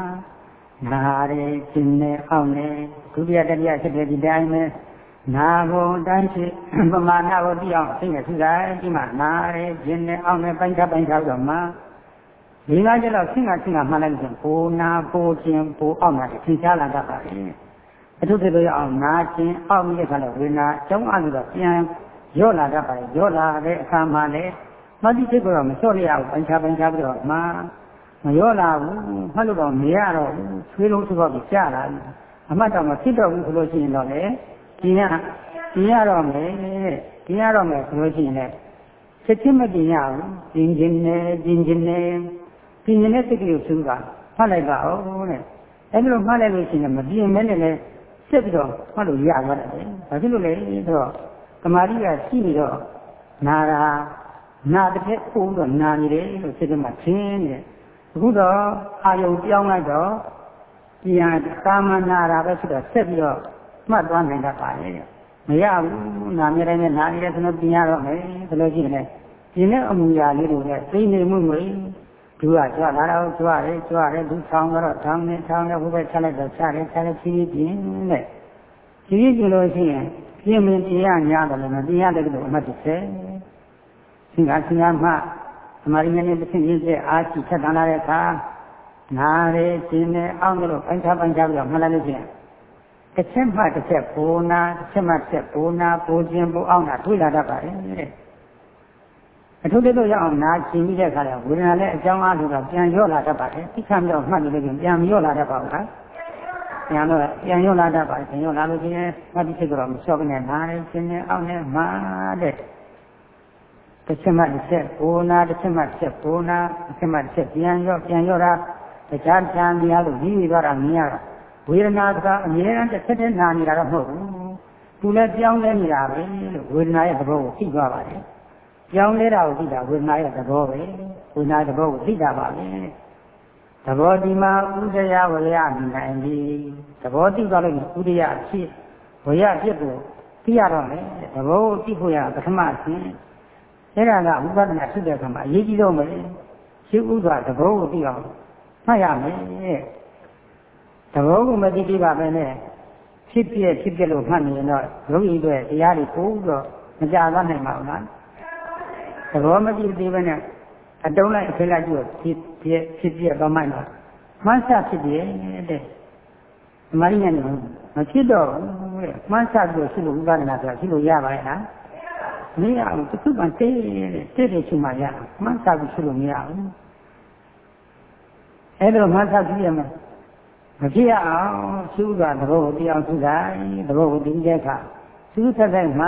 နာတယ်ရှင်နေအောင်နေဒုတိယတတိယဖြစ်တဲ့ဒီတိုင်းပဲနာဖို့တိုင်းရှိပမာဏကိုသိအောင်သိနေစုလိုက်ဒီမှာနာတယ်ရှင်နေအောင်နေပိုင်းခြားပိုင်းခြားတော့မှဒီကကျတော့ဆင်းကဆင်းကမှန်းလိုက်ရင်ပူနာပူခြင်းပူအောင်တာသင်ရှားလာတတ်ပါလေအထုတွေလို့အောင်နာခြင်းအောက်မြစ်ခါလို့ဝေနာကျောင်းအားလို့တော့ပြန် ရော့လာတတ်ပါတယ်ရော့လာတဲ့အခါမှာလည်းမတိစိတ်ကတော့မလျှော့ရအောင်ပိုင်းခြားပိုင်းခြားပြီးတော့မှမရောလာဘူးမှတ်လို့တော့မရတော့ဘူးဆွေးလုံးဆိုတော့ကြာလာပြီအမှတ်တော့မဖြစ်တော့ဘူးဆိုလို့ရှိရင်တော့လေဒီကဒီရတော့မယ်ဒီရတော့မယ်ဆိုလို့ရှိရင်လည်းချက်ချင်းမတင်ရဘူးကျင်ကျင်နဲ့ကျင်ကျင်နဲ့ကျင်ကျင်နဲ့စိတ်ကလေးကိုသုံးတာမှတ်လိုက်ပါဦးတဲ့အဲဒီလိုမှတ်လိုက်လို့ရှိရင်မပြင်းမဲနဲ့လည်းဆက်ပြီးတော့မှတ်လို့ရသွားတယ်ဘာဖြစ်လို့လဲဆိုတော့ တမာရီကရှိနေတော့နာတာနာတစ်ဖက်ပုံတော့နာနေတယ်လို့စိတ်ကမှသင်နေတယ်အခုတော့အာယုံပြောင်းလိုက်တော့ပြန်ကာမနာတာပဲဆိုတော့ဆက်ပြီးတော့မှတ်သွားနိုင်တတ်ပါလေမရဘူးနာမြဲတိုင်းနဲ့နာနေတဲ့ဆိုတော့ပြင်ရတော့မယ်ဘယ်လိုရှိမလဲပြင်တဲ့အမူအရာလေးတွေနဲ့သိနေမှုတွေသူကကြွလာတော့ကြွတယ်ကြွတယ်သူဆောင်တော့ထောင်းနေထောင်းနေဘုဘချက်လိုက်တော့ချတယ်ချတယ်ဖြည်းဖြည်းပြင်တဲ့ဖြည်းဖြည်းပြင်လို့ရှိရင် ပြင်မင်းတရားညာတယ်လည်းမတရားတဲ့လို့အမှတ်တစ်ဆက်သင်္ဃာသင်္ဃာမှအမာရီနဲ့တစ်ဆင့်ရင်းချက်အားရှိချက်တန်းလာတဲ့အခါနားရဲရှင်းနေအောင်လို့ပိုင်းခြားပိုင်းခြားပြီးတော့မှတ်လိုက်လို့ရှိရင်တစ်ချက်မှတစ်ချက်ဘိုးနာတစ်ချက်မှတစ်ချက်ဘိုးနာဘိုးခြင်းဘိုးအောင်တာတွေ့လာတတ်ပါတယ်တဲ့အထုပ်တို့ရအောင်နာရှင်းပြီးတဲ့အခါကျဝေဒနာလည်းအကြောင်းအားဖြင့်ပြန်ရော့လာတတ်ပါတယ်သိခံပြီးတော့မှတ်လို့လည်းပြန်မရော့လာတတ်ပါဘူးလား ပြန်တော့ပြန်ရော့လာတတ်ပါတယ်ပြန်ရော့လာလို့ရှိရင်မှတ်ပြီးဖြစ်တော့မလျှော့ကနေနားရဲရှင်းနေအောင်နဲ့မှာတဲ့တစ်ချက်မှတစ်ချက်ဘိုးနာတစ်ချက်မှတစ်ချက်ဘိုးနာတစ်ချက်မှတစ်ချက်ပြန်ရော့ပြန်ရော့တာတခြားတန်တရားလို့ကြီးပြီးသွားတာမြင်ရတာဝေဒနာကအမြဲတမ်းတစ်ချက်တည်းနာနေတာတော့မဟုတ်ဘူးသူလည်းပြောင်းလဲနေတာပဲလို့ဝေဒနာရဲ့သဘောကိုသိသွားပါတယ်ပြောင်းလဲတာကိုသိတာဝေဒနာရဲ့သဘောပဲဝေဒနာသဘောကိုသိတာပါပဲ သဘောဒီမှာဥဒယဝရမြင်နိုင်ပြီသဘောသိသွားလို့ဥဒယအဖြစ်ဝရအဖြစ်ကိုသိရတော့မယ်သဘောကိုသိဖို့ရပထမအဆင့်အဲ့ဒါကဝိပဿနာဖြစ်တဲ့အခါမှာအရေးကြီးဆုံးပဲရှိဥစွာသဘောကိုသိအောင်မှတ်ရမယ်သဘောကိုမသိသေးပါပဲနဲ့ဖြစ်ပြဖြစ်ပြလို့မှတ်နေရင်တော့ရုပ်ရည်တွေတရားတွေပို့တော့မကြသွားနိုင်ပါဘူးလားသဘောမသိသေးပဲနဲ့အတုံးလိုက်အခဲလိုက်ကြည့်ဖြ စ်ပြဖြစ်ပြသွားမှန်းတော့မှန်းဆဖြစ်ပြတဲ့ဓမ္မရင်းနဲ့မဖြစ်တော့ဘူးတဲ့မှန်းဆပြီးရှိလို့ဥပဒနာဆိုတာရှိလို့ရပါရဲ့လားမရဘူးတစ်ခုမှတဲတဲ့တဲ့ရှိမှရမှန်းဆပြီးရှိလို့မရဘူးအဲ့ဒါမှန်းဆကြည့်ရမယ်မဖြစ်ရအောင်သုကသဘောကိုတရားသုတိုင်းသဘောကိုသိတဲ့အခါသုသက်သက်မှ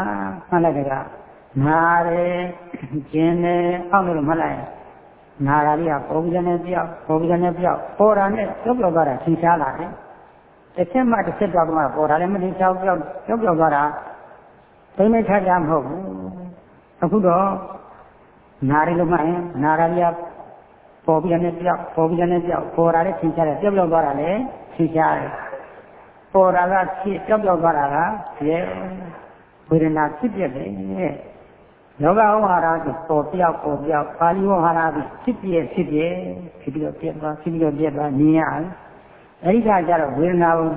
မှတ်လိုက်တဲ့ကနာတယ်ကျင်တယ်အောက်လို့မှတ်လိုက် နာတာလေးကပေါ်ပြီးတဲ့ပြောက်ပေါ်ပြီးတဲ့ပြောက်ပေါ်တာနဲ့ပြုတ်ပြောက်သွားတာသင်ရှားလာတယ်တစ်ချက်မှတစ်ချက်တော့မှပေါ်တာလည်းမသင်ရှားပြောက်ပြုတ်ပြောက်သွားတာသိမထားကြမဟုတ်ဘူးအခုတော့နာရီလို့မှတ်ရင်နာတာလေးကပေါ်ပြီးတဲ့ပြောက်ပေါ်ပြီးတဲ့ပြောက်ပေါ်တာလည်းသင်ရှားတယ်ပြုတ်ပြောက်သွားတာလည်းသင်ရှားတယ်ပေါ်တာကဖြစ်ပြုတ်ပြောက်သွားတာကရဲဝေဒနာဖြစ်ပြတယ် ယောဂဝါဟာရဆိုပေါ်ပြောက်ပေါ်ပြောက်ပါဠိဝါဟာရဆိုဖြစ်ပြဖြစ်ပြဖြစ်ပြီးတော့ပြတ်သွားဖြစ်ပြီးတော့ပြတ်သွားမြင်ရတယ်အဲဒီကကြတော့ဝေဒနာကို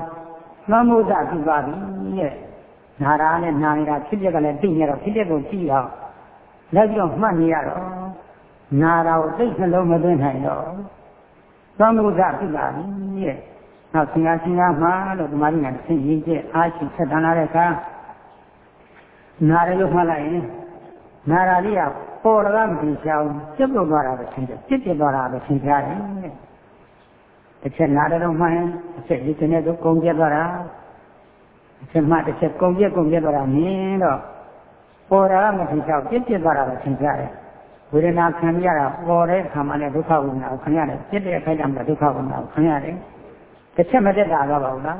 နှမ်းမိုးစာပြုသွားပြီတဲ့နာရာနဲ့နာနေတာဖြစ်ပြကလည်းသိနေတော့ဖြစ်ပြကိုကြည့်တော့လက်ပြီးတော့မှတ်နေရတော့နာရာကိုသိနှလုံးမသွင်းနိုင်တော့နှမ်းမိုးစာပြုလာပြီတဲ့နောက်သင်္ဃာသင်္ဃာမှာလို့ဒီမှာကြီးကသင်ရင်းကျအားရှိဆက်တန်းလာတဲ့အခါနာရလို့မှတ်လိုက်ရင် နာရာလေးကပေါ်ရကမသိချောင်းပြတ်လို့သွားတာပဲသင်တယ်ပြစ်ပြသွားတာပဲသင်ကြတယ်တစ်ချက်နာတယ်တော့မှရင်တစ်ချက်ဒီကနေ့တော့ကုန်ပြတ်သွားတာတစ်ချက်မှတစ်ချက်ကုန်ပြတ်ကုန်ပြတ်သွားတာမြင်တော့ပေါ်ရကမသိချောင်းပြစ်ပြသွားတာပဲသင်ကြတယ်ဝေဒနာခံရတာပေါ်တဲ့ခါမှလည်းဒုက္ခဝေဒနာကိုခံရတယ်ပြစ်တဲ့အခိုက်အတန့်မှာဒုက္ခဝေဒနာကိုခံရတယ်တစ်ချက်မတက်တာတော့ပါဘူးလား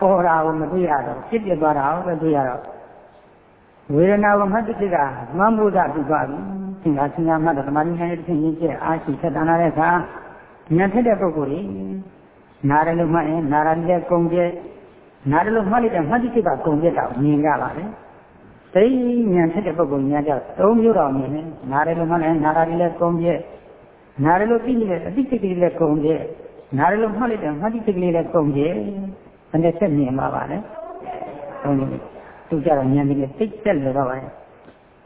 ပေါ်တာကိုမတွေ့ရတော့ပြစ်ပြသွားတာကိုပဲတွေ့ရတော့ ဝေဒနာကိုမှတ်တိကမှန်မှုသာပြုသွားပြီသင်္ခါသင်္ခါမှတ်တော့ဓမ္မနိဟရဲ့တစ်ချက်ရင်းချက်အားရှိဆက်တန်းလာတဲ့အခါဉာဏ်ထက်တဲ့ပုဂ္ဂိုလ်ကြီးနားတယ်လို့မှတ်ရင်နားရတယ်ကုံပြဲနားတယ်လို့မှတ်လိုက်တဲ့မှတ်တိကကုံပြဲတာမြင်ကြပါလေသိဉာဏ်ထက်တဲ့ပုဂ္ဂိုလ်ဉာဏ်ကြောင့်သုံးမျိုးတော်မြင်တယ်နားတယ်လို့မှတ်ရင်နားရတယ်လည်းကုံပြဲနားတယ်လို့သိနေတဲ့အတိတ်ကလေးလည်းကုံပြဲနားတယ်လို့မှတ်လိုက်တဲ့မှတ်တိကလေးလည်းကုံပြဲဘယ်နဲ့ဆက်မြင်ပါပါလဲဟုတ်ကဲ့ သူကြတော့ဉာဏ်ကြီးနဲ့သိတက်လို့တော့ပါလေ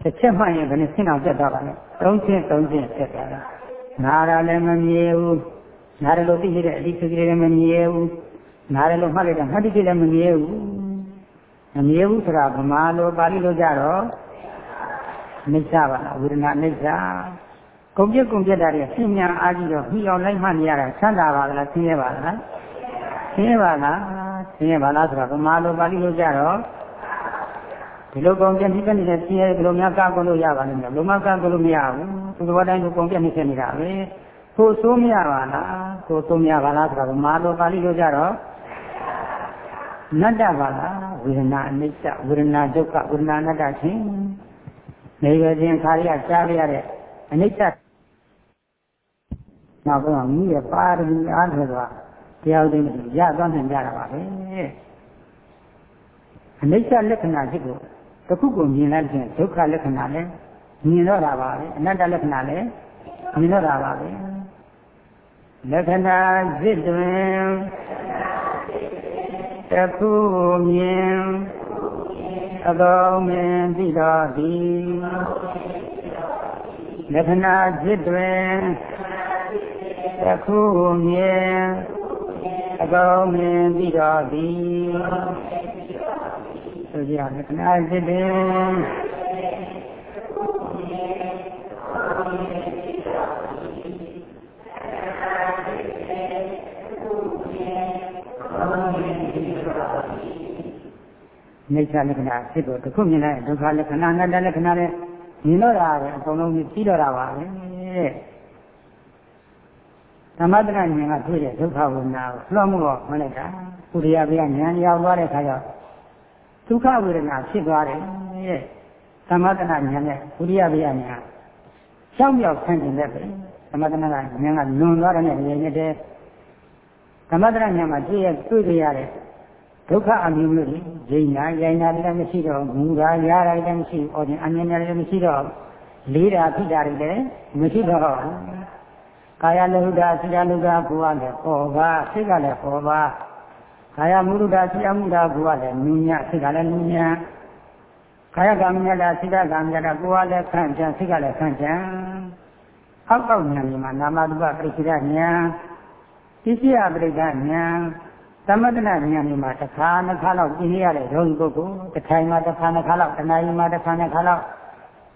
တစ်ချက်မှရင်ဘယ်နဲ့ဆင်းအောင်တက်တော့ပါလဲသုံးချင်းသုံးချင်းတက်သွားတာနားရလည်းမမြဲဘူးနားရလို့သိနေတဲ့အတိတ်ကလေးလည်းမမြဲဘူးနားရလို့မှတ်လိုက်တဲ့မှတ်တိကလည်းမမြဲဘူးမမြဲဘူးဆိုတာဗမာလိုပါဠိလိုကြတော့နိစ္စပါလားဝေဒနာနိစ္စကုန်ပြက်ကုန်ပြက်တာတွေဆင်းညာအားကြီးတော့ပြီးအောင်လိုက်မှနေရတာချမ်းသာပါလားဆင်းရဲပါလားဆင်းရဲပါလားဆင်းရဲပါလားဆိုတော့ဗမာလိုပါဠိလိုကြတော့ ဒီလိုကုန်ပြက်နေတဲ့နေတဲ့ဆင်းရဲဘယ်လိုများကာကွယ်လို့ရပါလိမ့်မယ်ဘယ်လိုမှကာကွယ်လို့မရဘူးသူတော်တိုင်းကိုကုန်ပြက်နေဖြစ်နေတာပဲကိုဆိုးမရပါလားကိုဆိုးမရပါလားဆိုတော့ဗမာလိုပါဠိလိုကြတော့နတ္တပါလားဝေဒနာအနိစ္စဝေဒနာဒုက္ခဝေဒနာအနတ္တချင်းနေရခြင်းခါရကြားရတဲ့အနိစ္စနောက်တော့မိရဲ့ပါရမီအားထုတ်သွားတရားသိနေရသွားနိုင်ကြတာပါပဲအနိစ္စလက္ခဏာဖြစ်ကို တစ်ခုကိုမြင်လိုက်ခြင်းဒုက္ခလက္ခဏာလည်းမြင်တော့တာပါပဲအနတ္တလက္ခဏာလည်းမြင်တော့တာပါပဲလက္ခဏာစစ်တွင်တခုမြင်အကောင်မြင်သိတော်သည်လက္ခဏာစစ်တွင်တခုမြင်အကောင်မြင်သိတော်သည် ဆိုကြလက္ခဏာစစ်တွင်နိစ္စလက္ခဏာဖြစ်တော့တစ်ခုမြင်လိုက်ဒုက္ခလက္ခဏာအနတ္တလက္ခဏာလည်းမြင်တော့တာပဲအကုန်လုံးပြီးတော့တာပါပဲတဲ့သမထဉာဏ်ကတွေ့တဲ့ဒုက္ခဝေဒနာကိုလွှမ်းမှုတော့မလိုက်တာကုရိယာဘိယဉာဏ်ရောက်သွားတဲ့အခါကျ ဒုက္ခဝေဒနာဖြစ်သွားတယ်တဲ့သမထဉာဏ်နဲ့ကုရိယာဘိယဉာဏ်ရှောက်ပြောက်ဆန့်ကျင်တဲ့ပဲသမထဉာဏ်ကဉာဏ်ကလွန်သွားတဲ့နေရာနဲ့တည်းသမထဉာဏ်မှာတွေ့ရတွေ့ကြရတဲ့ဒုက္ခအမျိုးမျိုးတွေဂျိညာရိုင်နာလည်းမရှိတော့မူတာရတာလည်းမရှိအော်ခြင်းအမြင်လည်းမရှိတော့လေးတာဖြစ်တာတွေလည်းမရှိတော့ကာယလုဒ္ဒစိတလုဒ္ဒကိုယ်ကလည်းဟောပါစိတ်ကလည်းဟောပါ ကာယမုဒ္ဒစိတမုဒ္ဒကိုယ်ကလည်းနူးညံ့စိတ်ကလည်းနူးညံ့ကာယကံမြတ်တာစိတကံမြတ်တာကိုယ်ကလည်းဆန့်ကျန်စိတ်ကလည်းဆန့်ကျန်အောက်အောက်ဉာဏ်ဒီမှာနာမရူပပရိစ္ဆေဒဉာဏ်ပစ္စည်းအပရိက္ခဉာဏ်သမထနာဉာဏ်ဒီမှာတစ်ခါနှစ်ခါလောက်ပြင်ရတဲ့ယောဂီပုဂ္ဂိုလ်တစ်ထိုင်မှာတစ်ခါနှစ်ခါလောက်တဏှာကြီးမှာတစ်ခါနှစ်ခါလောက်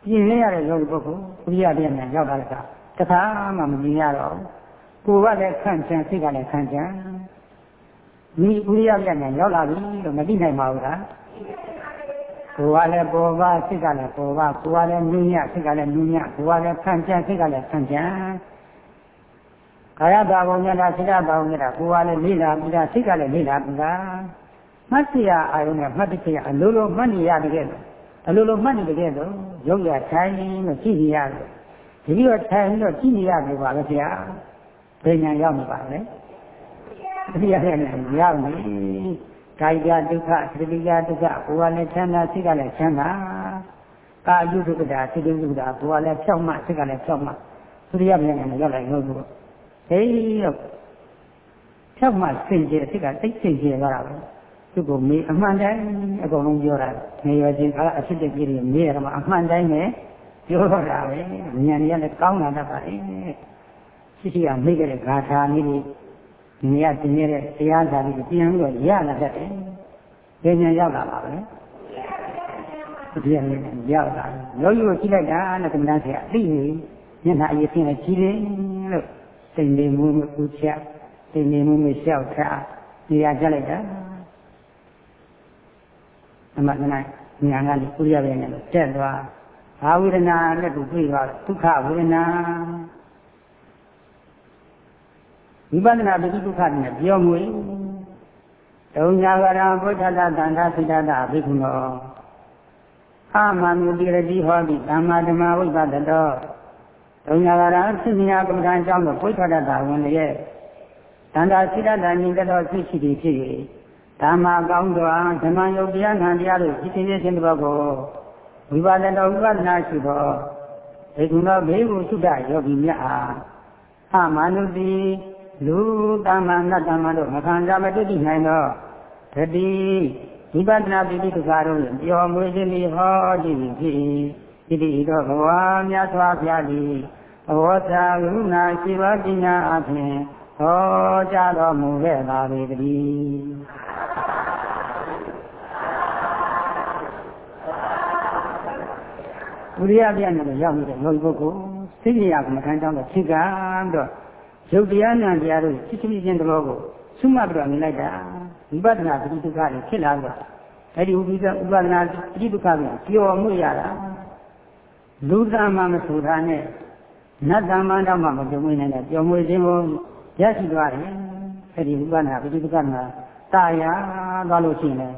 ပြင်ရတဲ့ယောဂီပုဂ္ဂိုလ်ဥရိယပြည့်ဉာဏ်ရောက်တာကတစ်ခါမှမပြင်ရတော့ကိုယ်ကလည်းခန့်ချင်စိတ်ကလည်းခန့်ချင် ဒီဥရိယပြည့်ဉာဏ်ရောက်လာပြီလို့မသိနိုင်ပါဘူးလားကိုယ်ကလည်းပေါ်ပါစိတ်ကလည်းပေါ်ပါကိုယ်ကလည်းနူးညံ့စိတ်ကလည်းနူးညံ့ကိုယ်ကလည်းခန့်ချင်စိတ်ကလည်းခန့်ချင်ကာယဘာဝညတာစိတ္တဘာဝညတာကိုယ်ကလည်းလိလာပြီးတာစိတ်ကလည်းလိလာပြီးတာမှတ်စီရအာယုနဲ့မှတ်တိရအလိုလိုမှတ်နေရတကယ်လို့အလိုလိုမှတ်နေတကယ်လို့ရုပ်ရထိုင်လို့ကြည့်နေရတယ်ဒီလိုထိုင်လို့ကြည့်နေရတယ်ပါပဲဗျာပညာရောက်နေပါလေ ဒီရတဲ့နဲ့ရောက်နေကာယကဒုက္ခသတိကဒုက္ခကိုယ်ကလည်းချမ်းသာစိတ်ကလည်းချမ်းသာကာယုဒုက္ခတာစိတ်ဒုက္ခတာကိုယ်ကလည်းဖြောက်မှစိတ်ကလည်းဖြောက်မှသုရိယမြန်နဲ့ရောက်လိုက်လို့ဟေးတော့ဖြောက်မှစင်ကြယ်စိတ်ကတိတ်စင်ကြယ်သွားတာပဲသူ့ကိုမေးအမှန်တိုင်းအကုန်လုံးပြောတာငယ်ရွယ်ချင်းကအဖြစ်တဲ့ကြီးတွေမေးရမှာအမှန်တိုင်းပဲပြောတော့တာပဲဉာဏ်ကြီးလည်းကောင်းလာတတ်ပါလေရှိရှိကမိခဲ့တဲ့ဂါထာနည်းတွေ ဒီနေ့ကတင်ရတဲ့တရားစာတွေပြန်ပြီးတော့ရလာတတ်တယ်။ဉာဏ်ရောက်လာပါပဲ။ဒီနေ့ရောက်လာရောယူကိုကြည့်လိုက်တာနဲ့ကမ္ဘာဆရာအသိနေမျက်နှာအရေးဖြင့်ကြီးတယ်လို့စိတ်နေမှုမပူချက်စိတ်နေမှုမလျှောက်ထားနေရာကြလိုက်တာအမှန်တမ်းဉာဏ်ကနေဥရိယပဲနဲ့တက်သွားဘာဝေဒနာနဲ့သူတွေ့သွားဒုက္ခဝေဒနာ ဝိပဿနာပိဋဒုက္ခနဲ့ပြောမွေတုံညာကရံဘုဒ္ဓတသန္တာစိတ္တဘိက္ခုနောအာမမြုတိရတိဟောတိသမ္မာဓမ္မဝိပဿတောတုံညာကရံသိဉာကမ္မဋ္ဌာန်းအကြောင်းကိုဘုဒ္ဓတတာဝင်ရဲ့တန္တာစိတ္တဉာဏ်တော်သိရှိသည်ဖြစ်၍ဓမ္မကောင်းစွာဓမ္မယုတ်တရားခံတရားတို့ဖြစ်ခြင်းခြင်းတစ်ပတ်ကိုဝိပါဒတော်ဝိပဿနာရှိသောေကုဏဘေးကိုသုဒ္ဓယောဂီမြတ်အားအမနုတိ လူတမ္မာနတ်တမ္မာတို့မခံကြမတွေ့တိနိုင်သောတတိဝိပဿနာပိဋကတို့ပြောမွေးခြင်းဤဟောတိဖြစ်ဣတိဤသောဘဝမြတ်စွာဘုရားသည်ဘောဇာကရုဏာရှိပါပညာအဖြင့်ဟောကြားတော်မူခဲ့ပါပေတည်းဝိရိယပြနဲ့ရောက်နေတဲ့လောကီပုဂ္ဂိုလ်သိဉာကမ္မထမ်းကြောင်းတော့ဖြစ်ကံတော့ ရုပ်တရားနာတရားတို့စိတ်ကြည်ခြင်းတဘောကိုသုမပြတော်မြင်လိုက်တာဝိပဿနာပဋိဒုက္ခတွေဖြစ်လာတာအဲ့ဒီဥပိ္ပဥပဒနာပဋိဒုက္ခကိုကြော်မှုရတာလူသားမှမဆိုတာနဲ့နတ်သားမှတော့မှမကြုံမိနဲ့ကြော်မွေခြင်းကိုရရှိသွားတယ်အဲ့ဒီဥပဒနာပဋိဒုက္ခမှာတာယာသွားလို့ရှိရင်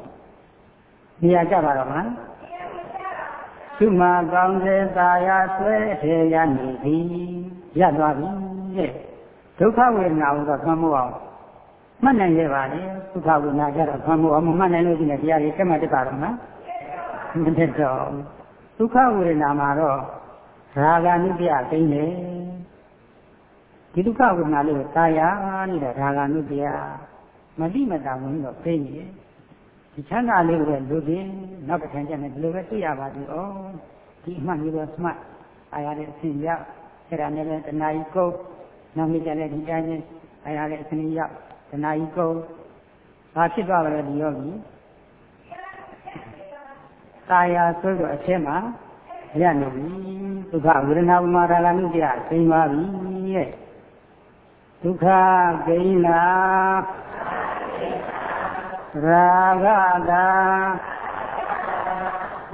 နေရာကြပါတော့မှာသုမကောင်းစေတာယာဆွဲထေရနေသည်ရသွားပြီတဲ့ ဒုက္ခဝေဒနာကိုတော့သံမို့အောင်မှတ်နိုင်ရပါလေဒုက္ခဝေဒနာကြတော့သံမို့အောင်မမှတ်နိုင်လို့ဒီနေ့တရားတွေတက်မှတက်ပါတော့မှာမတက်တော့ဒုက္ခဝေဒနာမှာတော့ရာဂနုပြသိမ့်တယ်ဒီဒုက္ခဝေဒနာလေးကိုသာယာနေတဲ့ရာဂနုပြမတိမတာဝင်တော့သိနေတယ်ဒီချမ်းသာလေးကိုလူချင်းနောက်တစ်ခါကျရင်ဒီလိုပဲသိရပါသေးဩဒီအမှန်ကြီးတော့မှတ်အားရတဲ့အစဉ်ရောက်အဲ့ဒါနဲ့လည်းတဏှာကြီးကုတ် နောက်မြစ်ကျတဲ့ဒီတိုင်းချင်းအားရတဲ့အစဉ်ရောက်တဏှာကြီးကုတ်ဘာဖြစ်သွားပါလဲဒီယောဂီတာယာဆိုတော့အချက်မှာရနေပြီဒုက္ခဝေဒနာဥမာဒါလနုပြသိမ်းပါပြီရဲ့ဒုက္ခဂိဏရာဂတာ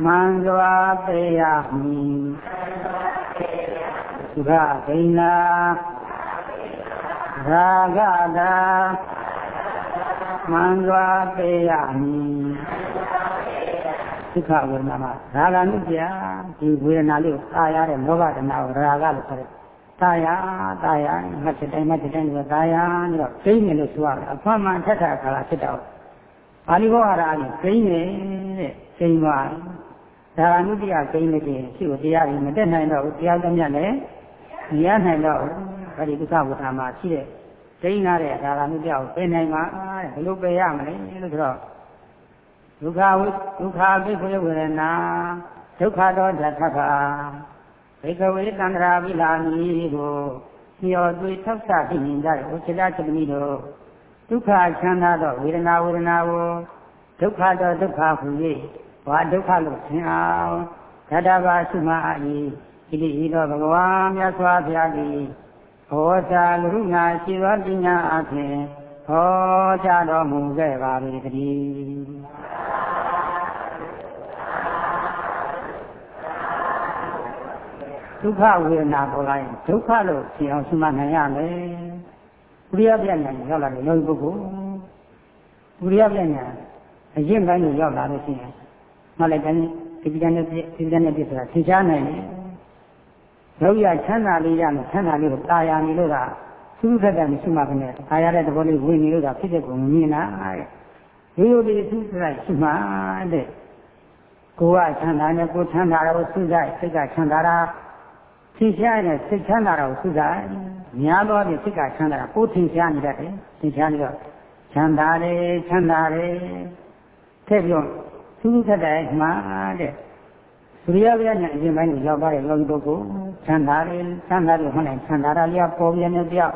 မန္တဝပေယမိသုခဂိဏ ရာဂတာမန္တဝပေယမိဒုက္ခဝေဒနာမှာရာဂနုပြဒီဝေဒနာလေးကိုသာရတဲ့လောဘတဏှာကိုရာဂလို့ခေါ်တယ်သာယာသာယာမှတ်တဲ့တိုင်းမှတ်တဲ့တိုင်းကသာယာပြီးတော့သိနေလို့ဆိုရတယ်အဖွမ်းမှန်ထက်ထအခါကဖြစ်တော့ပါဠိဘောဟာရအရင်သိနေတဲ့သိပါဒါကနုတ္တိယသိနေတဲ့ရှိကိုတရားတွေမတက်နိုင်တော့ဘူးတရားသမျှလည်းမရနိုင်တော့ဘူး ဒါဒီဒုက္ခဝေဒနာမှာရှိတဲ့သိနာတဲ့ဒါကနုတ္တိယကိုပယ်နိုင်မှာတဲ့ဘယ်လိုပယ်ရမလဲလို့ဆိုတော့ဒုက္ခဝိဒုက္ခပိခွေဝေဒနာဒုက္ခတော့ဓာတ်ခါဘေကဝေတန္တရာပိလာမီကိုညော်သွေးထောက်ဆဖြစ်နေကြတဲ့ဥစ္စလသမီးတို့ဒုက္ခချမ်းသာသောဝေဒနာဝေဒနာကိုဒုက္ခတော့ဒုက္ခဟူ၍ဘာဒုက္ခလို့သင်အောင်ဓတ္တဘာစုမအာဤဣတိဤသောဘဂဝါမြတ်စွာဘုရားသည် ဘောဇာလူနာရှိသောပညာအဖြင့်ဟောကြားတော်မူခဲ့ပါ၏တည်းဒုက္ခဝေဒနာပေါ်လာရင်ဒုက္ခလို့ရှင်းအောင်ရှင်းမှနိုင်ရမယ်။ဥရိယပြညာရောက်လာတဲ့ယောဂီပုဂ္ဂိုလ်ဥရိယပြညာအရင်ပိုင်းကိုရောက်လာလို့ရှိရင်မှလည်းတိုင်းဒီပြန်နဲ့ဒီပြန်နဲ့ပြဆိုတာသင်ရှားနိုင်တယ်။ ယောဂီကချမ်းသာလေးရမယ်ချမ်းသာလေးကိုတာယာနေလို့ကသုခက်တယ်မရှိမှဘဲနဲ့တာယာတဲ့သဘောလေးဝင်နေလို့ကဖြစ်တဲ့ကိုမြင်လာတဲ့။ရိုးရိုးလေးသုခက်ရှိမှတဲ့ကိုယ်ကချမ်းသာနေကိုယ်ချမ်းသာတော့သုခက်စိတ်ကချမ်းသာတာထင်ရှားတဲ့စိတ်ချမ်းသာတာကိုသုသာများသောဖြင့်စိတ်ကချမ်းသာတာကိုထင်ရှားနေတတ်တယ်ထင်ရှားနေတော့ချမ်းသာတယ်ချမ်းသာတယ်ထည့်ပြီးတော့သုသုထက်တဲ့မှာတဲ့ သုရိယဗျာညာအရင်ပိုင်းကိုရောက်ပါတဲ့ယောဂီပုဂ္ဂိုလ်ချမ်းသာတယ်ချမ်းသာတယ်ဟုတ်တယ်ချမ်းသာတာလေးကပေါ်ပြနေပြောက်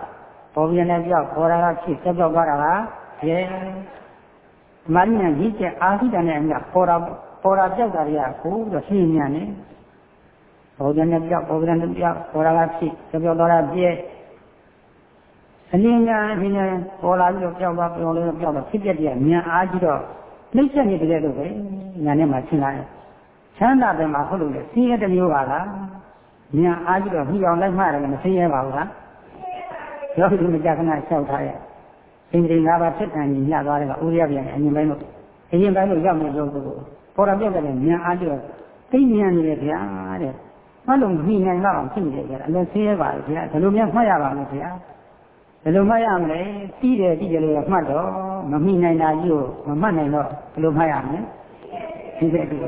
ပေါ်ပြနေပြောက်ပေါ်တာကဖြစ်တက်ပြောက်သွားတာကရဲမင်းညာကြီးကျအာဟုတနဲ့အမြပေါ်တာပေါ်တာပြောက်တာတွေကကိုယ်တော့ရှင်းညာနေဘောဓနဲ့ပြောက်ဘောဓနဲ့ပြောက်ဘောဓကဖြစ်ပြောက်တော့တာပြည့်အလင်းညာအင်းညာပေါ်လာပြီးတော့ပြောက်သွားပြောင်းလဲပြောက်တော့ဖြစ်ပြတဲ့မြန်အားကြီးတော့နှိမ့်ဆက်နေတယ်လို့ပဲညာနဲ့မှရှင်းလာတယ် ချမ်းသာတယ်မှာဟုတ်လို့လေဆင်းရဲတစ်မျိုးပါလားမြန်အားကြီးတော့ပြီးအောင်လိုက်မှရတယ်မဆင်းရဲပါဘူးလားယောဂီမကြခဏလျှောက်ထားရဲ့အင်္ဂလိပ်၅ပါးဖြစ်တယ်ညှသွားတယ်ကဥရိယပြန်အရင်ပိုင်းလို့အရင်ပိုင်းလို့ရောက်နေလို့ပေါ်တာပြောက်တယ်မြန်အားကြီးတော့သိဉာဏ်နေတယ်ဗျာတဲ့မှတ်လို့မနိုင်တော့အောင်ဖြစ်နေတယ်ကြာအလည်းဆင်းရဲပါလေဗျာဘယ်လိုများမှတ်ရပါမလဲဗျာဘယ်လိုမှတ်ရမလဲတီးတယ်တီးတယ်လို့မှတ်တော့မမိနိုင်တာကြီးကိုမမှတ်နိုင်တော့ဘယ်လိုမှတ်ရမလဲဒီတဲ့ဒီက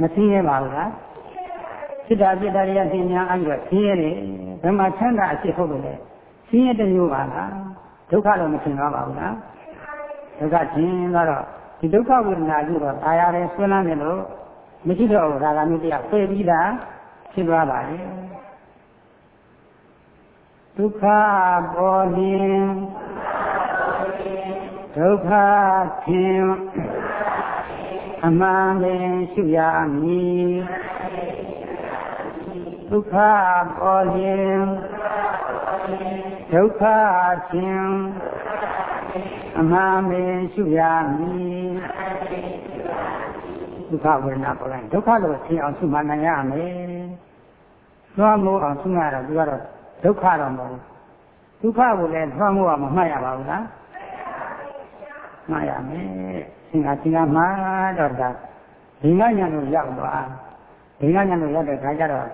မှာမဆင်းရဲပါဘူးလားစိတ္တစိတ္တရိယသင်ညာအဲ့ဒါဆင်းရဲတယ်ဘယ်မှာချမ်းသာအဖြစ်ဟုတ်လို့လဲဆင်းရဲတဲ့မျိုးပါလားဒုက္ခတော့မထင်ပါဘူးလားဒုက္ခထင်တော့ဒီဒုက္ခဝေဒနာကြီးတော့ตายရတယ်ဆွဲလန်းတယ်လို့မရှိတော့ဘူးဒါကမျိုးတရားပယ်ပြီးသားဖြစ်သွားပါလေဒုက္ခပေါ်လင်ဒုက္ခ ခ ခင်အမှန်ပင်ရှုရမည်ဒုက္ခပေါ်ခြင်းဒုက္ခခြင်းအမှန်ပင်ရှုရမည်ဒုက္ခဝေဒနာပေါ်လာဒုက္ခလို့သိအောင်ရှုမှနိုင်ရမယ်လွှမ်းမိုးအောင်ရှုရတော့သူကတော့ဒုက္ခတော့မဟုတ်ဒုက္ခကိုလည်းလွှမ်းမိုးအောင်မမှတ်ရပါဘူးလား မှတ်ရမယ်သင်္ခါသင်္ခါမှာတော့ဒါဒီငါညာလို့ရောက်သွားဒီငါညာလို့ရောက်တဲ့ခါကျတော့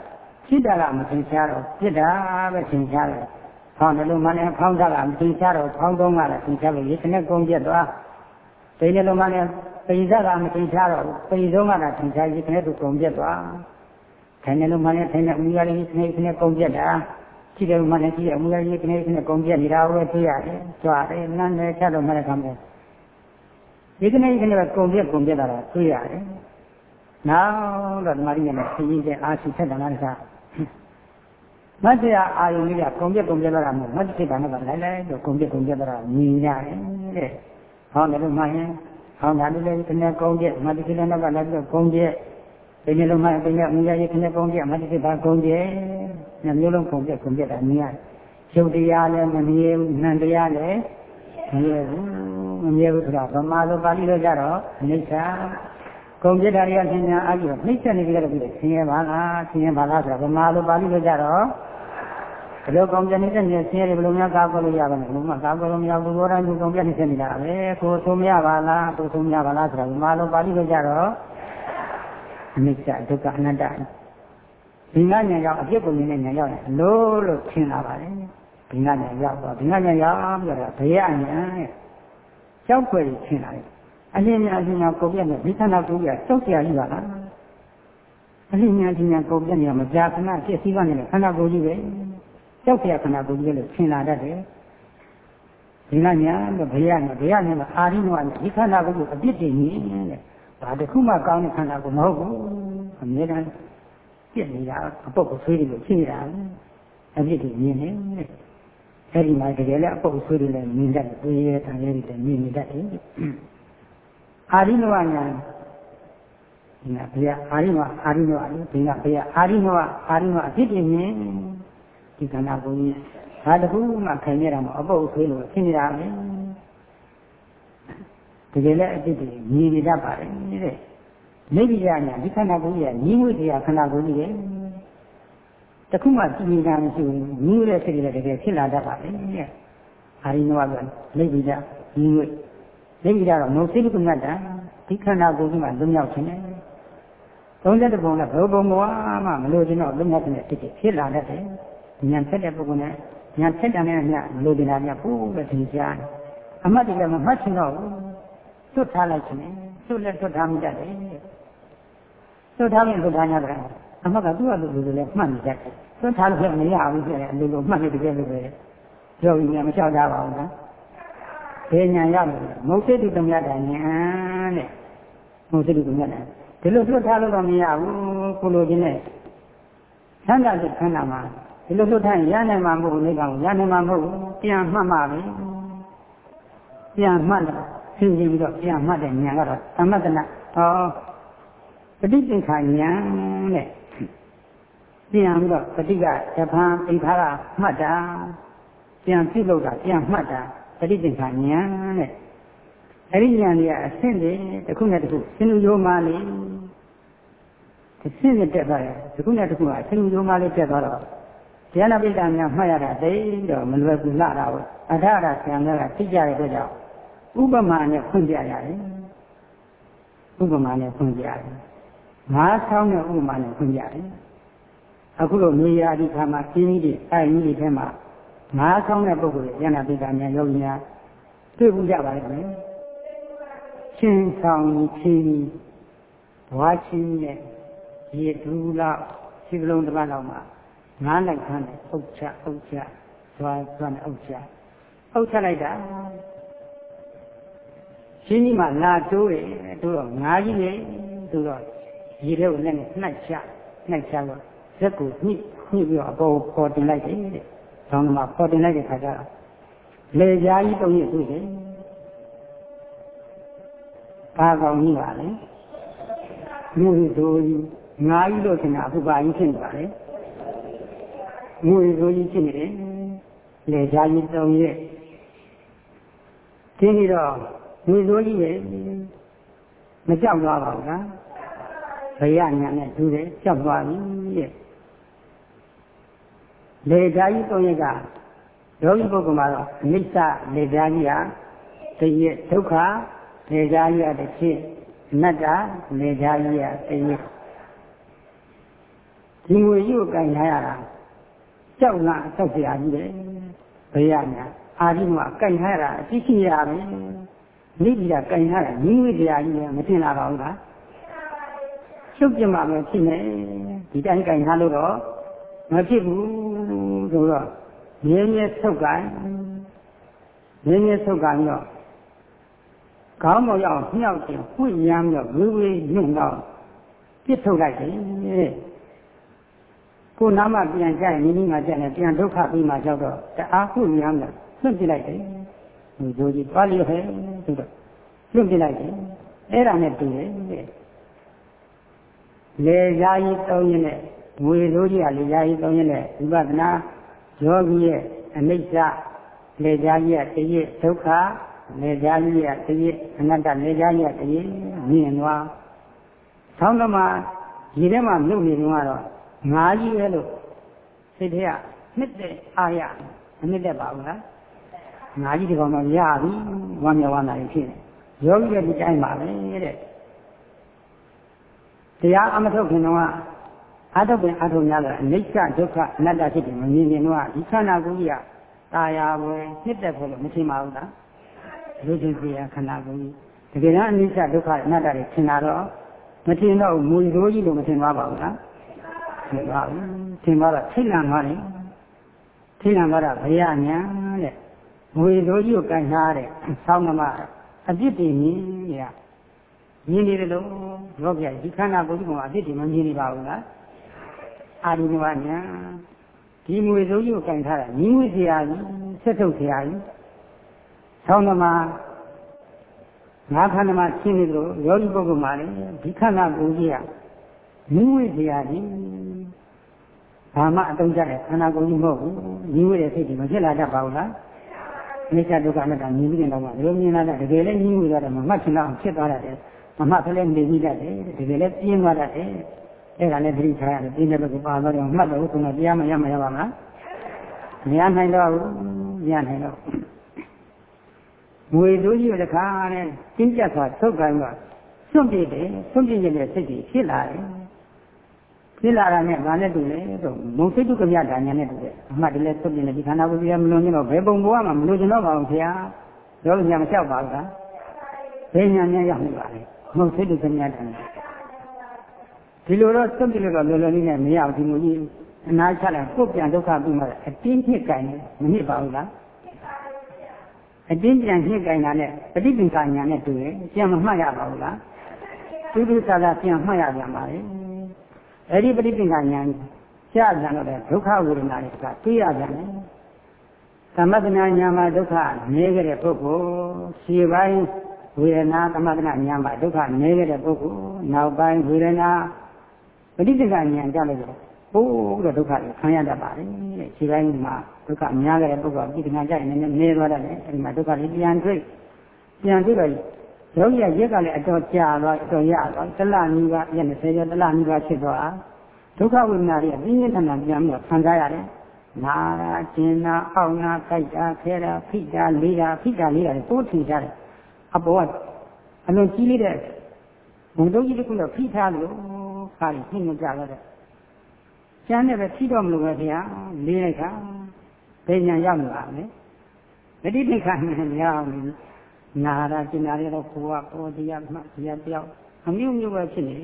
စိတ္တကမသင်ရှားတော့ပြစ်တာပဲသင်ရှားတယ်။ဖောင်းတယ်လို့မှလည်းဖောင်းတာကမသင်ရှားတော့ဖောင်းသုံးကလည်းသင်ရှားလို့ရေခနဲ့ကုန်ပြတ်သွား။ဒီလိုမှလည်းပိဇကမသင်ရှားတော့ပိဇုံးကလည်းသင်ရှားရေခနဲ့သူကုန်ပြတ်သွား။ထိုင်တယ်လို့မှလည်းထိုင်တဲ့အမူအရာလေးခနဲ့ခနဲ့ကုန်ပြတ်တာ။ကြည့်တယ်လို့မှလည်းကြည့်တဲ့အမူအရာလေးခနဲ့ခနဲ့ကုန်ပြတ်နေတာကိုပဲသိရတယ်။ကြွားတယ်လမ်းတယ်ချက်လို့မှလည်းကမ်းတယ်။ ဒီကနေ့ကနေ့ကကုန်ပြတ်ကုန်ပြတ်လာတာသိရတယ်။နောက်တော့ဓမ္မရိယနဲ့ခရင်ကျအာရှိဆက်တယ်လားကမတ္တရားအာယုန်ကြီးကကုန်ပြကုန်ပြလာတာမဟုတ်မတ္တိဘာနဲ့ကလည်းလည်းတော့ကုန်ပြကုန်ပြလာတာမြင်ရတယ်တဲ့ဟောတယ်လို့မှရင်ဟောတာလည်းလည်းခနဲ့ကုန်ပြမတ္တိကလည်းကလည်းပြီးကုန်ပြဒီနေ့လုံးမှပင်ကအမြဲကြီးခနဲ့ကုန်ပြမတ္တိဘာကုန်ပြညမျိုးလုံးကုန်ပြကုန်ပြတာမြင်ရတယ်ရုပ်တရားလည်းမမြင်ဘူးနံတရားလည်း မမြင်ဘူးမမြင်ဘူးဆိုတော့ဗမာလိုပါဠိလိုကြတော့အိဋ္ဌာကုန်ပြတာတွေကသင်ညာအားပြီးတော့နှိမ့်ဆက်နေကြတယ်ပြီးတော့ဆင်းရဲပါလားဆင်းရဲပါလားဆိုတော့ဗမာလိုပါဠိလိုကြတော့ဘယ်လိုကောင်းပြနေတဲ့နေဆင်းရဲဘယ်လိုများကာကွယ်လို့ရပါ့မလဲဘယ်မှာကာကွယ်လို့မရဘူးဘောရန်သူကောင်းပြနေနေတာပဲကိုသုံးရပါလားကိုသုံးရပါလားဆိုတော့ဘယ်မှာလို့ပါဠိလိုကြတော့အနိစ္စဒုက္ခအနတ္တဒီငါညာရောက်အပြစ်ပုံနေတဲ့ညာရောက်တယ်လို့လို့ထင်လာပါတယ် ဒီငါညာရောက်သွားဒီငါညာရောက်ပြီးတော့ဘယ်ရညာကြောက်ခွေချင်းလာတယ်အလင်းညာရှင်ညာကိုပြက်နေဒီခဏကိုပြက်စောက်ကြရယူပါလားအလင်းညာရှင်ညာကိုပြက်နေမှာကြာခဏပြည့်စည်းကနေခဏကိုကြီးပဲကြောက်ကြရခဏကိုကြီးလို့ချင်းလာတတ်တယ်ဒီငါညာတော့ဘယ်ရညာဘယ်ရညာမှာအာရိနောကဒီခဏကိုကြီးအပြစ်တင်နေတယ်ဒါတခုမှကောင်းတဲ့ခန္ဓာကိုမဟုတ်ဘူးအမြဲတမ်းပြည့်နေတာအပုတ်ကိုဆွေးနေလို့ရှိနေတာအပြစ်တွေမြင်နေတယ် အဲ့ဒီမှာတကယ်လည်းအပုတ်ဆွေးတယ်လည်းမြင်တတ်တယ်ပြေးရတဲ့တန်လေးတွေမြင်နေတတ်တယ်အာရိနောညာဒီကဘုရားအာရိနောအာရိနောဒီကဘုရားအာရိနောအာရိနောအပြစ်တင်မြင်ဒီခန္ဓာကိုယ်ကြီးဘာတခုမှခိုင်နေတာမအပုတ်ဆွေးလို့ဖြစ်နေတာပဲတကယ်လည်းအတိတ်တွေညီနေတတ်ပါတယ်တဲ့မိဂ္ဂရာညာဒီခန္ဓာကိုယ်ကြီးကညီငွေတရားခန္ဓာကိုယ်ကြီးရဲ့ တခုမှကြည်နေတာမရှိဘူးညီငွေတဲ့စိတ်တွေတကယ်ဖြစ်လာတတ်ပါတယ်တဲ့အာရိနဝကမိဂ္ဂရာညီငွေမိဂ္ဂရာတော့ငုံစိတ်ကုဏတ္တဒီခန္ဓာကိုယ်ကြီးမှာလွတ်မြောက်ခြင်းနဲ့သုံးတဲ့ပုံနဲ့ဘယ်ပုံဘဝမှမလို့ခြင်းတော့လွတ်မြောက်ခြင်းနဲ့တိတိဖြစ်လာတတ်တယ်ဉာဏ်ဆက်တဲ့ပုဂ္ဂိုလ်နဲ့ဉာဏ်ဆက်တဲ့နဲ့မြတ်လိုတင်တာမြတ်ပို့ပဲသင်ကြားတယ်အမှတ်တည်းလည်းမမှတ်ချင်တော့ဘူးသွတ်ထားလိုက်ခြင်းနဲ့သွတ်လည်းသွတ်ထားမိတတ်တယ်သွတ်ထားရင်သွတ်ထားကြတယ်အမှတ်ကသူ့အလိုလိုလည်းမှတ်နေတတ်တယ် သွတ်ထားလို့လည်းမရဘူးဆိုရင်အလိုလိုမှတ်နေတကယ်လို့ပဲပြောရင်လည်းမလျှောက်ကြပါဘူးနော်ဘယ်ညာရောက်လို့မုတ်စိတုတမယတဉာဏ်တဲ့မုတ်စိတုတမယတဒီလိုသွတ်ထားလို့တော့မရဘူးကိုလိုခြင်းနဲ့ဆန္ဒတဲ့ခန္ဓာမှာဒီလိုလွတ်ထိုင်ရနိုင်မှာမဟုတ်ဘူးနိဗ္ဗာန်ကိုရနိုင်မှာမဟုတ်ဘူးပြန်မှတ်မှာပဲပြန်မှတ်တော့ဆင်းပြီးတော့ပြန်မှတ်တဲ့ဉာဏ်ကတော့သမတနာဟောပဋိသင်္ခာဉာဏ်တဲ့ ပြန်ပြီးတော့ပဋိကတဖန်အိထာကမှတ်တာပြန်ပြုလုပ်တာပြန်မှတ်တာပဋိသင်္ခာဉာဏ်တဲ့အဲ့ဒီဉာဏ်ကြီးကအဆင့်တွေတစ်ခုနဲ့တစ်ခုစင်လူရိုးမှလေးတစ်ဆင့်နဲ့တက်သွားတယ်တစ်ခုနဲ့တစ်ခုကအဆင်လူရိုးမှလေးတက်သွားတော့တရားနာပိဋကများမှတ်ရတာတိတ်တော့မလွယ်ဘူးလာတာပေါ့အထာရဆံကသိကြတဲ့အတွက်ကြောင့်ဥပမာနဲ့ဖွင့်ပြရတယ်ဥပမာနဲ့ဖွင့်ပြရတယ်ငါးဆောင်းတဲ့ဥပမာနဲ့ဖွင့်ပြရတယ် အခုလိုနေရာဒီခါမှာရှင်းကြီးတွေအဲ့ဒီတွေထဲမှာငါးဆောင်းတဲ့ပုဂ္ဂိုလ်တရားနာပိဋကများယောဂီများတွေ့ဘူးကြပါလိမ့်မယ်ရှင်းဆောင်ချင်းဘွားချင်းနဲ့ရေဒူးလောက်စီကလုံးတစ်ပတ်လောက်မှာငားလိုက်ခန်းနဲ့အုတ်ချအုတ်ချသွားသွားနဲ့အုတ်ချအုတ်ချလိုက်တာရှင်းကြီးမှလာတိုးတယ်တိုးတော့ငါးကြီးလေတိုးတော့ရေထဲကိုလည်းနှိုက်ချနှိုက်ချတော့ဇ က်ကိုညှိညှိပြီးတော့အပေါ်ပေါ်တင်လိုက်တယ်တဲ့။ဆောင်းမှာပေါ်တင်လိုက်တဲ့ခါကျတော့လေကြားကြီးတုံးရတွေ့တယ်။ဘာကောင်ကြီးပါလဲ။မြို့တို့ငါးကြီးလို့ထင်တာအခုပါကြီးဖြစ်နေပါလေ။ငွေဆိုကြီးဖြစ်နေတယ်လေချာကြီးသုံးရက်ဒီနေ့တော့ငွေဆိုကြီးရဲ့မကြောက်သွားပါဘူးလားဘုရားညာနဲ့တူတယ်ကြောက်သွားပြီတဲ့ လေဓာကြီးသုံးရက်ကယောဂီပုဂ္ဂိုလ်မှာတော့အနိစ္စလေဓာကြီးဟာတည့်ရဒုက္ခလေဓာကြီးဟာတစ်ချက်အနတ္တလေဓာကြီးဟာတည့်ရဒီငွေကြီးကိုကင်ထားရတာကြောက်လားတောက်ပြာကြီးလေဘယ်ရညာအာဒီမှာကင်ထားရတာအတိရှိရမယ်နိဗ္ဗာန်ကင်ထားတာနိဝိဒရာကြီးလည်းမတင်လာပါဘူးလားချုပ်ပြမှာမဖြစ်နဲ့ဒီတိုင်းကင်ထားလို့တော့ မဖြစ်ဘူးဆိုတော့မြဲမြဲဆုပ်ကင်မြဲမြဲဆုပ်ကင်တော့ခေါင်းပေါ်ရောက်မြောက်တယ်ဖွင့်ရမ်းတော့ဝေးဝေးညွန့်တော့ပြစ်ထုတ်လိုက်တယ်ကိုနာမပြန်ကြရင်မိမိမှာကြတယ်ပြန်ဒုက္ခပြီးမှကြောက်တော့တအားခုရမ်းတော့လွတ်ပြလိုက်တယ်ဒီလိုကြီးသွားလို့ဟဲ့ဆိုတော့လွတ်ပြလိုက်တယ်အဲ့ဒါနဲ့တူတယ်လေရာကြီးသုံးရင်းနဲ့ ငွေလိုကြီးကလေရာကြီးသုံးရင်းနဲ့ဝိပဿနာယောဂီရဲ့အနိစ္စလေရာကြီးရဲ့တရစ်ဒုက္ခလေရာကြီးရဲ့တရစ်အနတ္တလေရာကြီးရဲ့တရစ်မြင်သွားဆောင်းသမားဒီထဲမှာမြုပ်နေတော့ကတော့ငါးကြီးပဲလို့စိတ်ထဲကနှစ်တဲ့အာရအနှစ်တဲ့ပါဘူးလားငါးကြီးဒီကောင်တော့ရပြီဝမ်းမြောက်ဝမ်းသာနေဖြစ်နေယောဂီရဲ့ဒီတိုင်းပါပဲတဲ့တရားအမထုတ်ခင်တော့ အာထုတ်ပင်အာထုတ်များတော့အနိစ္စဒုက္ခအနတ္တဖြစ်တယ်မမြင်မြင်တော့ဒီခန္ဓာကိုယ်ကြီးကตาယာပဲနှစ်သက်ဖို့လို့မထင်ပါဘူးလားလူချင်းစီရခန္ဓာကိုယ်ကြီးတကယ်တော့အနိစ္စဒုက္ခအနတ္တတွေထင်တာတော့မထင်တော့မူရိုးကြီးလို့မထင်ပါပါဘူးလားထင်ပါဘူးထင်ပါတော့ထိတ်လန့်သွားတယ်ထိတ်လန့်သွားတာဘုရားညာတဲ့ငွေရိုးကြီးကိုကန်ထားတဲ့ဆောင်းသမားအပြစ်တင်ကြီးရမြင်နေတယ်လို့ရောပြဒီခန္ဓာကိုယ်ကြီးကအပြစ်တင်မမြင်နေပါဘူးလား အာရုံကညာဒီငွေရိုးကြီးကိုကန်ထားတာညီငွေဆရာကြီးဆက်ထုတ်ဆရာကြီးဆောင်းသမားငါခန္ဓာမှာရှင်းနေလို့ယောဂီပုဂ္ဂိုလ်မှာလေဒီခန္ဓာကိုယ်ကြီးကညီငွေဆရာကြီးဘာမှအတုံးကြတဲ့ခန္ဓာကိုယ်ကြီးမဟုတ်ဘူးညီငွေတဲ့စိတ်ကြီးမဖြစ်လာတတ်ပါဘူးလားအိစ္ဆဒုက္ခအနတ္တမြင်ပြီးတော့မှဒီလိုမြင်လာတဲ့တကယ်လည်းညီငွေရတယ်မမှတ်ချင်တော့ဖြစ်သွားတယ်မမှတ်ဖလဲနေပြီးတတ်တယ်တကယ်လည်းပြင်းသွားတတ်တယ် အဲ့ဒါလည်းသတိထားရတယ်ပြင်းတဲ့ဘက်ကပါတော့မှတ်တော့ဆိုတော့တရားမရမရပါမလားမရနိုင်တော့ဘူးရနိုင်တော့ငွေတို့ကြီးတခါနဲ့ကျင်းပြတ်စွာထုတ်ခိုင်းတော့စွန့်ပြစ်တယ်စွန့်ပြစ်နေတဲ့စိတ်ကြီးဖြစ်လာတယ်ဖြစ်လာတာနဲ့ဘာနဲ့တူလဲဆိုမုံစိတ်တုကမြဒါညာနဲ့တူတယ်အမှတ်တည်းလဲစွန့်ပြစ်နေဒီခန္ဓာကိုယ်ကြီးမလွန်ကျင်တော့ဘယ်ပုံဘဝမှာမလွန်ကျင်တော့ပါဘူးခင်ဗျာရောညာမလျှောက်ပါဘူးလားဘယ်ညာနဲ့ရောက်နေပါလဲမုံစိတ်တုကမြဒါညာ ဒီလိုတော့စွန့်ပြစ်လို့တော့လွယ်လွယ်လေးနဲ့မရဘူးဒီလိုကြီးအနာချလိုက်ကိုယ်ပြန်ဒုက္ခပြီးမှအတင်းဖြစ်ကြိုင်နေမနစ်ပါဘူးလားအတင်းပြန်ညှိကြိုင်တာနဲ့ပฏิပင်္ခာညာနဲ့တူတယ်ပြန်မမှတ်ရပါဘူးလားသူသူသာသာပြန်မှတ်ရပြန်ပါလေအဲ့ဒီပฏิပင်္ခာညာကြာပြန်တော့ဒုက္ခဝေဒနာတွေကသိရပြန်တယ်သမထနာညာမှာဒုက္ခနေခဲ့တဲ့ပုဂ္ဂိုလ်ရှည်ပိုင်းဝေဒနာသမထနာညာမှာဒုက္ခနေခဲ့တဲ့ပုဂ္ဂိုလ်နောက်ပိုင်းဝေဒနာ ပฏิပင်္ခာညာကြလို့ဘိုးတော့ဒုက္ခတွေခံရတတ်ပါတယ်တဲ့ခြေပိုင်းမှာဒုက္ခများကြတဲ့ပုဂ္ဂိုလ်ပြည်ကကြရင်လည်းနေသွားတတ်တယ်အဲဒီမှာဒုက္ခတွေပြန်တွေ့ပြန်တွေ့တော့ယောဂီရရက်ကလည်းအတော်ကြာသွားအတော်ရသွားတလနီးပါးရက်20ကျော်တလနီးပါးဖြစ်သွားဒုက္ခဝိညာဉ်တွေပြင်းပြင်းထန်ထန်ပြန်ပြီးတော့ခံစားရတယ်နာရာကျင်နာအောက်နာကြိုက်တာခဲတာဖိတာလေးတာဖိတာလေးတာတိုးထင်ကြတယ်အပေါ်ကအလွန်ကြီးလေးတဲ့ဘုံတို့ကြီးတစ်ခုတော့ဖိထားလို့ ခါပြီးနှိမ့်ကြတော့တယ်ကျမ်းနဲ့ပဲထိတော့မလို့ပဲဗျာလေးလိုက်တာဘယ်ညာရောက်နေပါလဲမတိပိခာနဲ့မရအောင်နာရာကျင်နာရတော့ကိုကကိုတရားမှတရားတယောက်အမျိုးမျိုးပဲဖြစ်နေ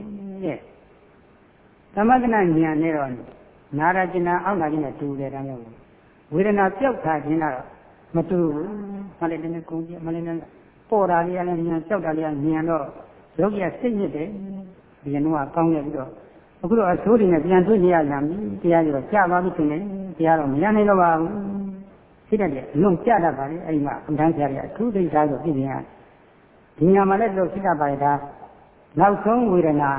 တယ်သမထနာဉာဏ်နဲ့တော့နာရာကျင်နာအောက်နာခြင်းနဲ့တူတယ်တမ်းရောက်ဝေဒနာပြောက်တာခြင်းကတော့မတူဘူးမလည်းတည်းကုန်းပြမလည်းတည်းပေါ်တာလေးကလည်းဉာဏ်ပြောက်တာလေးကဉာဏ်တော့ယောဂီကစိတ်ညစ်တယ် ဒီကနေ့ကကောင်းရပြီးတော့အခုတော့အဆိုးတွေနဲ့ပြန်တွေ့နေရပြန်ပြီတရားကြီးတော့ကြာသွားပြီထင်တယ်တရားတော့မရနိုင်တော့ပါဘူးစိတ်နဲ့လွန်ကြတတ်ပါလေအဲ့ဒီမှာအမှန်တရားတွေအထူးသိသားဆိုပြင်ရဒီညမှာလည်းလို့စိတ်တတ်ပါလေဒါနောက်ဆုံးဝေဒနာ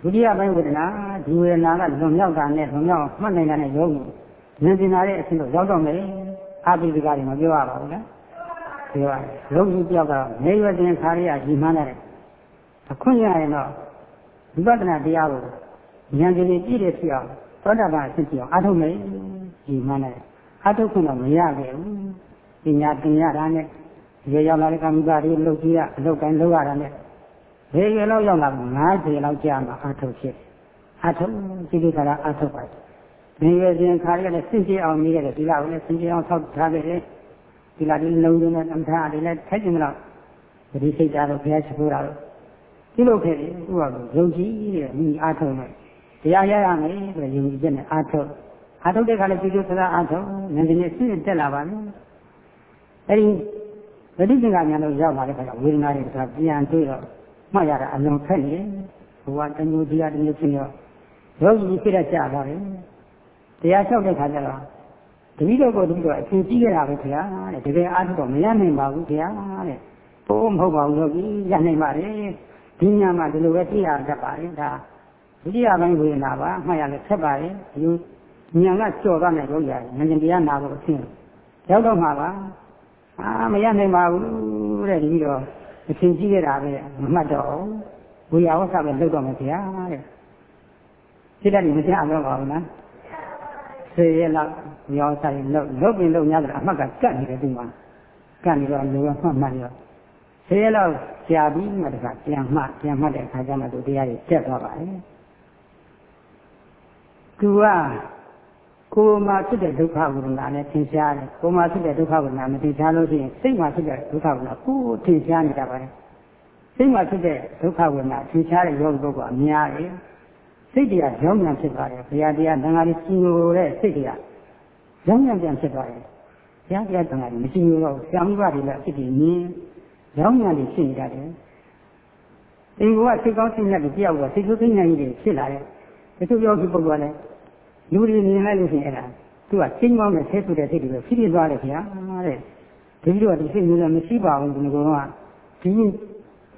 ဒုတိယပိုင်းဝေဒနာဒီဝေဒနာကလွန်မြောက်တာနဲ့လွန်မြောက်မှတ်နိုင်တာနဲ့ရုံးဉာဏ်ပညာရဲ့အရှင်တို့ရောက်တော့မယ်အာပိဒကတွေမပြောရပါဘူးလားပြောရတယ်လုံးကြီးပြောက်ကတော့နေရွယ်တင်ခါရရကြီးမှန်းတယ်အခွင့်ရရင်တော့ ဝိပဿနာတရားကိုဉာဏ်ကြည်ပြည့်တဲ့ဖြစ်အောင်သောတာပန်အဖြစ်ဖြစ်အောင်အားထုတ်မယ်ကြီးမှန်းတယ်အားထုတ်ခွင့်တော့မရခဲ့ဘူးပညာသင်ရတာနဲ့ရေရောက်လာတဲ့ကံမိဘတွေလှုပ်ကြည့်ရအလုပ်တိုင်းလုပ်ရတာနဲ့ဘယ်ရေလောက်ရောက်လာမှ90လောက်ကြာမှအားထုတ်ဖြစ်အားထုတ်ဒီလိုကလာအားထုတ်ပါတယ်ဒီရခြင်းခါရလည်းစင်ကြအောင်နေရတယ်ဒီလောက်လည်းစင်ကြအောင်ဆောက်ထားခဲ့တယ်ဒီလောက်ဒီလုံးလုံးနဲ့အမထာတွေလည်းထိုက်ကြမလို့ဒီစိတ်ဓာတ်တော့ဘုရားရှိခိုးတာတော့ ဒီလိုခဲ့တယ်သူကယုံကြည်တဲ့မိအားထုတ်မယ်တရားရရမယ်ဆိုယုံကြည်ချက်နဲ့အားထုတ်အားထုတ်တဲ့ခါလည်းဒီလိုစကားအားထုတ်ဉာဏ်ရှင်စစ်တက်လာပါမယ်အဲဒီဗတိပင်ကညာလို့ရောက်လာတဲ့ခါကျဝေဒနာတွေကပြန်တွေ့တော့မှတ်ရတာအလုံးခက်နေတယ်ဘဝတမျိုးတရားတမျိုးဖြစ်ရောယောဂီဖြစ်တဲ့ကြာသွားတယ်တရားလျှောက်တဲ့ခါကျတော့တတိတော်ကိုတတိတော်အရှင်ကြီးခဲ့တာပဲခင်ဗျာတဲ့တကယ်အားထုတ်တော့မရနိုင်ပါဘူးခင်ဗျာတဲ့ဘိုးမဟုတ်ပါဘူးယောဂီရနိုင်ပါတယ် ဒီညမှာဒီလိုပဲသိရတတ်ပါတယ်ဒါဒုတိယပိုင်းဝေဒနာပါမှတ်ရလဲဆက်ပါတယ်ဒီဉာဏ်ကကြော်သွားတဲ့ယောဂီရတယ်ဉာဏ်တရားနာဖို့အဆင့်ရောက်တော့မှာပါအာမရနိုင်ပါဘူးတဲ့ဒီတော့အရှင်ကြီးခဲ့တာပဲမမှတ်တော့ဝေယဝဆပဲလုပ်တော့မယ်ခင်ဗျာတဲ့စိတ်ဓာတ်ကြီးမကြအောင်ပါဘူးနော်ဆေးရလောက်ရောဆိုင်လို့လုပ်ပြီးလုပ်များတယ်အမှတ်ကကတ်နေတယ်ဒီမှာကတ်နေတော့လူကမှတ်မှတ်ရော ဆေးရလောက်ကြာပြီးမှတခါပြန်မှပြန်မှတ်တဲ့အခါကျမှသူတရားကြီးတက်သွားပါတယ်သူကကိုယ်မှာဖြစ်တဲ့ဒုက္ခဝေဒနာနဲ့သင်ရှားတယ်ကိုယ်မှာဖြစ်တဲ့ဒုက္ခဝေဒနာမသင်ရှားလို့ရှိရင်စိတ်မှာဖြစ်တဲ့ဒုက္ခဝေဒနာကိုယ်သင်ရှားနေတာပါလေစိတ်မှာဖြစ်တဲ့ဒုက္ခဝေဒနာသင်ရှားတဲ့ယောဂပုဂ္ဂိုလ်အများတယ်စိတ်တရားကြောင်းပြန်ဖြစ်သွားတယ်ဘုရားတရားသံဃာကြီးစီယိုတဲ့စိတ်တရားကြောင်းပြန်ပြန်ဖြစ်သွားတယ်ဘုရားတရားသံဃာကြီးမရှိဘူးတော့ဆရာမိဘတွေလည်းအဖြစ်ကြီးမြင် ကြောင်းပြန်ဖြစ်နေတတ်တယ်အင်္ဂုကစိတ်ကောင်းစိတ်ညက်တွေကြောက်တော့စိတ်ဆိုးစိတ်ညက်ကြီးတွေဖြစ်လာတယ်တချို့ယောဂီပုဂ္ဂိုလ်ကလည်းလူတွေမြင်လိုက်လို့ရှိရင်အဲ့ဒါသူကစိတ်မောင်းနဲ့ဆဲဆူတဲ့စိတ်တွေပဲဖြစ်ဖြစ်သွားတယ်ခင်ဗျာတဲ့ဒီလိုကဒီစိတ်မျိုးလည်းမရှိပါဘူးဒီကောင်ကဒီ